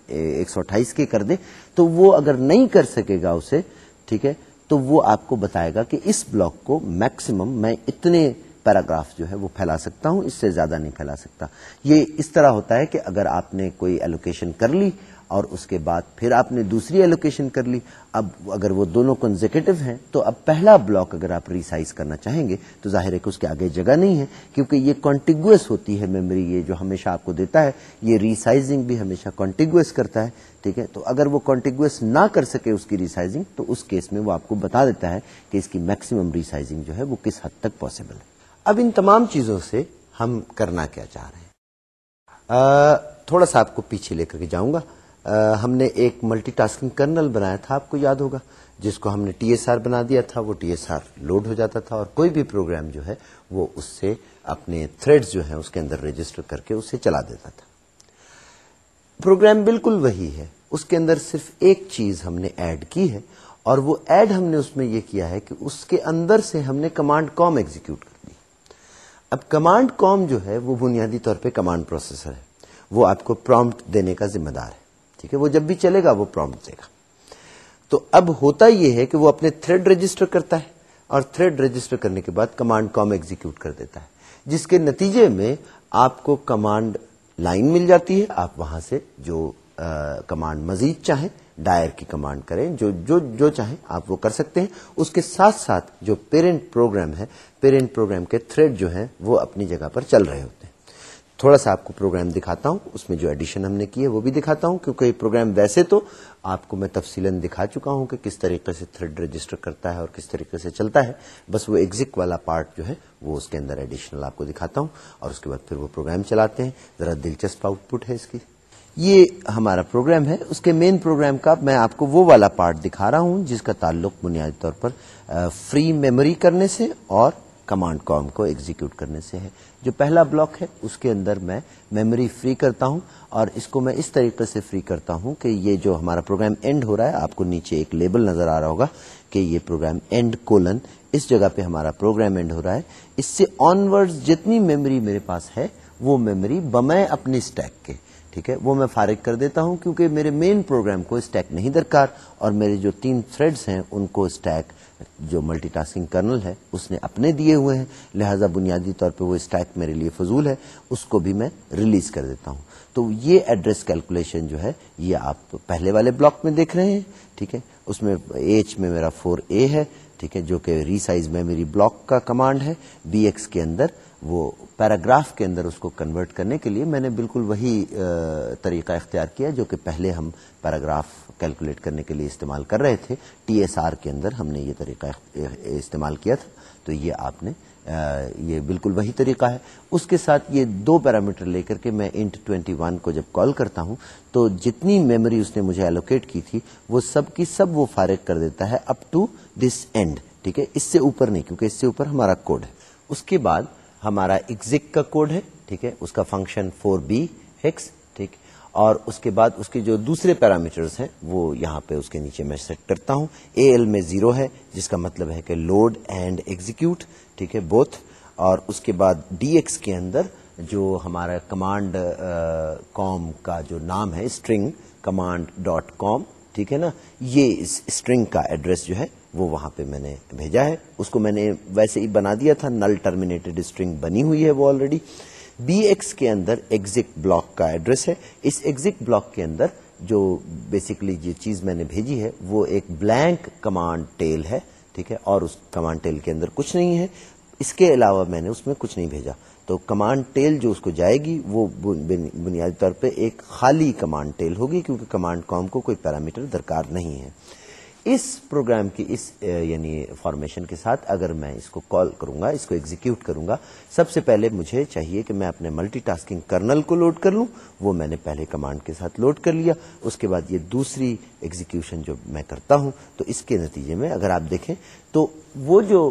ایک سو اٹھائیس کے کر دیں، تو وہ اگر نہیں کر سکے گا اسے، ٹھیک ہے، تو وہ آپ کو بتائے گا کہ اس بلاک کو میکسیمم میں اتنے پیراگراف جو ہے وہ پھیلا سکتا ہوں، اس سے زیادہ نہیں پھیلا سکتا۔ یہ اس طرح ہوتا ہے کہ اگر آپ نے کوئی ایلوکیشن کر لی اور اس کے بعد پھر آپ نے دوسری ایلوکیشن کر لی، اب اگر وہ دونوں کنزیکٹو ہیں، تو اب پہلا بلاک اگر آپ ریسائز کرنا چاہیں گے، تو ظاہر ہے کہ اس کے آگے جگہ نہیں ہے، کیونکہ یہ کانٹیگوس ہوتی ہے میموری یہ جو ہمیشہ آپ کو دیتا ہے، یہ ریسائزنگ بھی ہمیشہ کانٹیگوس کرتا ہے، ٹھیک ہے؟ تو اگر وہ کانٹیگوس نہ کر سکے اس کی ریسائزنگ تو اس کیس میں وہ آپ کو بتا دیتا ہے کہ اس کی میکسیمم ریسائزنگ جو ہے وہ کس حد تک پاسبل ہے۔ اب ان تمام چیزوں سے ہم کرنا کیا چاہ رہے ہیں؟ تھوڑا سا آپ کو پیچھے لے کر کے جاؤں گا۔ ہم نے ایک ملٹی ٹاسکنگ کرنل بنایا تھا، آپ کو یاد ہوگا، جس کو ہم نے ٹی ایس آر بنا دیا تھا، وہ ٹی ایس آر لوڈ ہو جاتا تھا اور کوئی بھی پروگرام جو ہے، وہ اس سے اپنے تھریڈ جو ہیں، اس کے اندر رجسٹر کر کے اسے چلا دیتا تھا۔ پروگرام بالکل وہی ہے، اس کے اندر صرف ایک چیز ہم نے ایڈ کی ہے اور وہ ایڈ ہم نے اس میں یہ کیا ہے کہ اس کے اندر سے ہم نے کمانڈ کام ایگزیکیوٹ اب کمانڈ کام جو ہے وہ بنیادی طور پہ کمانڈ پروسیسر ہے۔ وہ آپ کو پرومپٹ دینے کا ذمہ دار ہے۔ ٹھیک ہے؟ وہ جب بھی چلے گا وہ پرومپٹ دے گا۔ تو اب ہوتا یہ ہے کہ وہ اپنے تھریڈ رجسٹر کرتا ہے اور تھریڈ رجسٹر کرنے کے بعد کمانڈ کام ایگزیکیوٹ کر دیتا ہے۔ جس کے نتیجے میں آپ کو کمانڈ لائن مل جاتی ہے۔ آپ وہاں سے جو کمانڈ مزید چاہیں ڈائر کی کمانڈ کریں، جو جو جو چاہیں آپ وہ کر سکتے ہیں۔ اس کے ساتھ ساتھ جو پیرنٹ پروگرام ہے، پیرنٹ پروگرام کے تھریڈ جو ہیں، وہ اپنی جگہ پر چل رہے ہوتے ہیں۔ تھوڑا سا آپ کو پروگرام دکھاتا ہوں، اس میں جو ایڈیشن ہم نے کی ہے، وہ بھی دکھاتا ہوں، کیونکہ یہ پروگرام ویسے تو آپ کو میں تفصیل دکھا چکا ہوں کہ کس طریقے سے تھریڈ رجسٹر کرتا ہے اور کس طریقے سے چلتا ہے۔ بس وہ ایگزک والا پارٹ جو ہے، وہ اس کے اندر ایڈیشنل آپ کو دکھاتا ہوں اور اس کے بعد پھر وہ پروگرام چلاتے ہیں۔ ذرا دلچسپ آؤٹ پٹ ہے اس کی۔ یہ ہمارا پروگرام ہے۔ اس کے مین پروگرام کا میں آپ کو وہ والا پارٹ دکھا رہا ہوں، جس کا تعلق بنیادی طور پر فری میموری کرنے سے اور کمانڈ کام کو ایگزیکیوٹ کرنے سے ہے۔ جو پہلا بلاک ہے، اس کے اندر میں میموری فری کرتا ہوں اور اس کو میں اس طریقے سے فری کرتا ہوں کہ یہ جو ہمارا پروگرام اینڈ ہو رہا ہے، آپ کو نیچے ایک لیبل نظر آ رہا ہوگا کہ یہ پروگرام اینڈ کولن اس جگہ پہ ہمارا پروگرام اینڈ ہو رہا ہے۔ اس سے آن ورڈ جتنی میموری میرے پاس ہے، وہ میموری بمائے اپنی اسٹیک کے۔ ٹھیک ہے، وہ میں فارغ کر دیتا ہوں کیونکہ میرے مین پروگرام کو اسٹیک نہیں درکار اور میرے جو تین تھریڈز ہیں، ان کو اسٹیک جو ملٹی ٹاسکنگ کرنل ہے، اس نے اپنے دیے ہوئے ہیں۔ لہذا بنیادی طور پہ وہ اسٹیک میرے لیے فضول ہے، اس کو بھی میں ریلیز کر دیتا ہوں۔ تو یہ ایڈریس کیلکولیشن جو ہے، یہ آپ پہلے والے بلاک میں دیکھ رہے ہیں، ٹھیک ہے؟ اس میں ایچ میں میرا فور اے ہے، ٹھیک ہے؟ جو کہ ریسائز میموری بلاک کا کمانڈ ہے بی ایکس کے اندر وہ پیراگراف کے اندر اس کو کنورٹ کرنے کے لیے میں نے بالکل وہی طریقہ اختیار کیا جو کہ پہلے ہم پیراگراف کیلکولیٹ کرنے کے لیے استعمال کر رہے تھے۔ ٹی ایس آر کے اندر ہم نے یہ طریقہ استعمال کیا تھا۔ تو یہ آپ نے یہ بالکل وہی طریقہ ہے۔ اس کے ساتھ یہ دو پیرامیٹر لے کر کے میں انٹ ٹوینٹی ون کو جب کال کرتا ہوں، تو جتنی میموری اس نے مجھے الوکیٹ کی تھی، وہ سب کی سب وہ فارغ کر دیتا ہے اپ ٹو دس اینڈ ٹھیک ہے؟ اس سے اوپر نہیں، کیونکہ اس سے اوپر ہمارا کوڈ ہے۔ اس کے بعد ہمارا ایگزک کا کوڈ ہے، ٹھیک ہے؟ اس کا فنکشن فور بی ہیکس ٹھیک؟ اور اس کے بعد اس کے جو دوسرے پیرامیٹرز ہیں، وہ یہاں پہ اس کے نیچے میں سیٹ کرتا ہوں۔ اے ایل میں زیرو ہے، جس کا مطلب ہے کہ لوڈ اینڈ ایگزیکیوٹ، ٹھیک ہے؟ بوتھ۔ اور اس کے بعد ڈی ایکس کے اندر جو ہمارا کمانڈ کام کا جو نام ہے، اسٹرنگ کمانڈ ڈاٹ کام، ٹھیک ہے نا؟ یہ اسٹرنگ کا ایڈریس جو ہے وہ وہاں پہ میں نے بھیجا ہے۔ اس کو میں نے ویسے ہی بنا دیا تھا، نل ٹرمینیٹڈ اسٹرنگ بنی ہوئی ہے وہ آلریڈی بی ایکس کے اندر ایگزٹ بلاک کا ایڈریس ہے۔ اس ایگزٹ بلاک کے اندر جو بیسکلی جو چیز میں نے بھیجی ہے، وہ ایک بلینک کمانڈ ٹیل ہے، ٹھیک ہے؟ اور اس کمانڈ ٹیل کے اندر کچھ نہیں ہے۔ اس کے علاوہ میں نے اس میں کچھ نہیں بھیجا۔ تو کمانڈ ٹیل جو اس کو جائے گی، وہ بنیادی طور پہ ایک خالی کمانڈ ٹیل ہوگی، کیونکہ کمانڈ کام کو کوئی پیرامیٹر درکار نہیں ہے۔ اس پروگرام کی اس یعنی فارمیشن کے ساتھ اگر میں اس کو کال کروں گا، اس کو ایگزیکیوٹ کروں گا، سب سے پہلے مجھے چاہیے کہ میں اپنے ملٹی ٹاسکنگ کرنل کو لوڈ کر لوں، وہ میں نے پہلے کمانڈ کے ساتھ لوڈ کر لیا، اس کے بعد یہ دوسری ایگزیکیوشن جو میں کرتا ہوں، تو اس کے نتیجے میں اگر آپ دیکھیں، تو وہ جو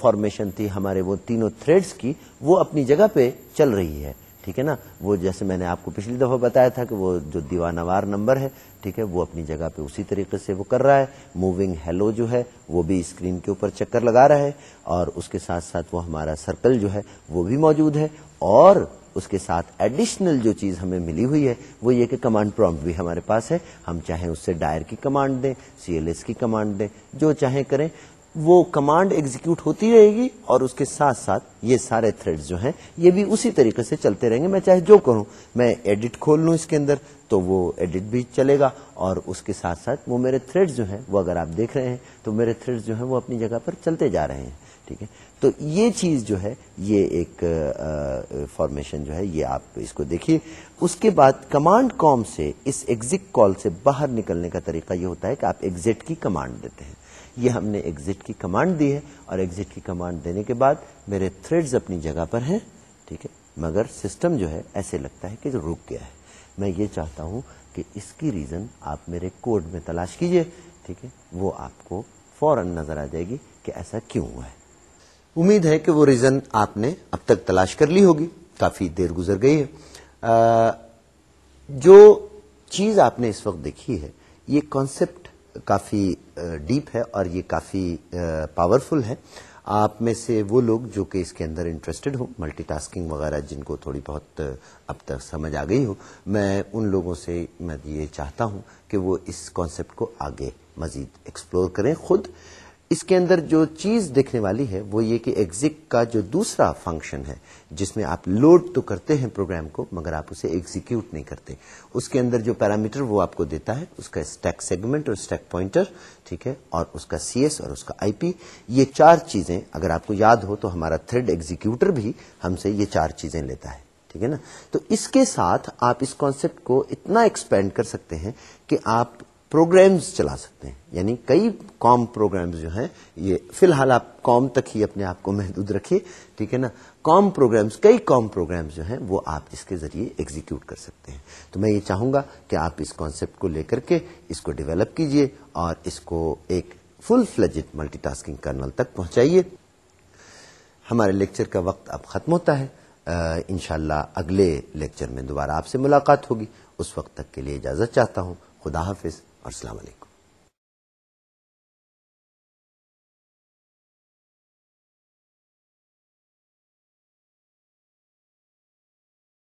فارمیشن تھی ہمارے وہ تینوں تھریڈز کی، وہ اپنی جگہ پہ چل رہی ہے۔ ٹھیک ہے نا؟ وہ جیسے میں نے آپ کو پچھلی دفعہ بتایا تھا کہ وہ جو دیوانوار نمبر ہے، ٹھیک ہے، وہ اپنی جگہ پہ اسی طریقے سے وہ کر رہا ہے۔ موونگ ہیلو جو ہے، وہ بھی اسکرین کے اوپر چکر لگا رہا ہے اور اس کے ساتھ ساتھ وہ ہمارا سرکل جو ہے، وہ بھی موجود ہے۔ اور اس کے ساتھ ایڈیشنل جو چیز ہمیں ملی ہوئی ہے، وہ یہ کہ کمانڈ پرومپٹ بھی ہمارے پاس ہے۔ ہم چاہیں اس سے ڈائر کی کمانڈ دیں سی ایل ایس کی کمانڈ دیں، جو چاہیں کریں۔ وہ کمانڈ ایگزیکیوٹ ہوتی رہے گی اور اس کے ساتھ ساتھ یہ سارے تھریڈ جو ہیں، یہ بھی اسی طریقے سے چلتے رہیں گے۔ میں چاہے جو کروں، میں ایڈٹ کھول لوں اس کے اندر تو وہ ایڈٹ بھی چلے گا اور اس کے ساتھ ساتھ وہ میرے تھریڈ جو ہیں، وہ اگر آپ دیکھ رہے ہیں تو میرے تھریڈ جو ہیں وہ اپنی جگہ پر چلتے جا رہے ہیں، ٹھیک ہے؟ تو یہ چیز جو ہے، یہ ایک فارمیشن جو ہے، یہ آپ اس کو دیکھیے۔ اس کے بعد کمانڈ کام سے، اس ایگزٹ کال سے باہر نکلنے کا طریقہ یہ ہوتا ہے کہ آپ ایگزٹ کی کمانڈ دیتے ہیں۔ یہ ہم نے ایگزٹ کی کمانڈ دی ہے اور ایگزٹ کی کمانڈ دینے کے بعد میرے تھریڈز اپنی جگہ پر ہیں، ٹھیک ہے؟ مگر سسٹم جو ہے ایسے لگتا ہے کہ جو رک گیا ہے۔ میں یہ چاہتا ہوں کہ اس کی ریزن آپ میرے کوڈ میں تلاش کیجیے، ٹھیک ہے؟ وہ آپ کو فوراً نظر آ جائے گی کہ ایسا کیوں ہوا ہے۔ امید ہے کہ وہ ریزن آپ نے اب تک تلاش کر لی ہوگی، کافی دیر گزر گئی ہے۔ جو چیز آپ نے اس وقت دیکھی ہے، یہ کانسیپٹ کافی ڈیپ ہے اور یہ کافی پاورفل ہے۔ آپ میں سے وہ لوگ جو کہ اس کے اندر انٹرسٹڈ ہوں ملٹی ٹاسکنگ وغیرہ، جن کو تھوڑی بہت اب تک سمجھ آ گئی ہو، میں ان لوگوں سے میں یہ چاہتا ہوں کہ وہ اس کانسیپٹ کو آگے مزید ایکسپلور کریں خود۔ اس کے اندر جو چیز دیکھنے والی ہے وہ یہ کہ ایگزٹ کا جو دوسرا فنکشن ہے، جس میں آپ لوڈ تو کرتے ہیں پروگرام کو، مگر آپ اسے ایگزیکیوٹ نہیں کرتے۔ اس کے اندر جو پیرامیٹر وہ آپ کو دیتا ہے، اس کا اسٹیک سیگمنٹ اور اسٹیک پوائنٹر ٹھیک ہے، اور اس کا سی ایس اور اس کا آئی پی یہ چار چیزیں اگر آپ کو یاد ہو تو ہمارا تھریڈ ایگزیکیوٹر بھی ہم سے یہ چار چیزیں لیتا ہے، ٹھیک ہے نا؟ تو اس کے ساتھ آپ اس کانسیپٹ کو اتنا ایکسپینڈ کر سکتے ہیں کہ آپ پروگرامز چلا سکتے ہیں۔ یعنی کئی کام پروگرامز جو ہیں، یہ فی الحال آپ کام تک ہی اپنے آپ کو محدود رکھیے، ٹھیک ہے نا؟ کام پروگرامز، کئی کام پروگرامز جو ہیں، وہ آپ اس کے ذریعے ایگزیکیوٹ کر سکتے ہیں۔ تو میں یہ چاہوں گا کہ آپ اس کانسیپٹ کو لے کر کے اس کو ڈیولپ کیجیے اور اس کو ایک full fledged multitasking kernel تک پہنچائیے۔ ہمارے لیکچر کا وقت اب ختم ہوتا ہے۔ انشاءاللہ اگلے لیکچر میں دوبارہ آپ سے ملاقات ہوگی۔ اس وقت تک کے لیے اجازت چاہتا ہوں۔ خدا حافظ۔ اور السلام علیکم۔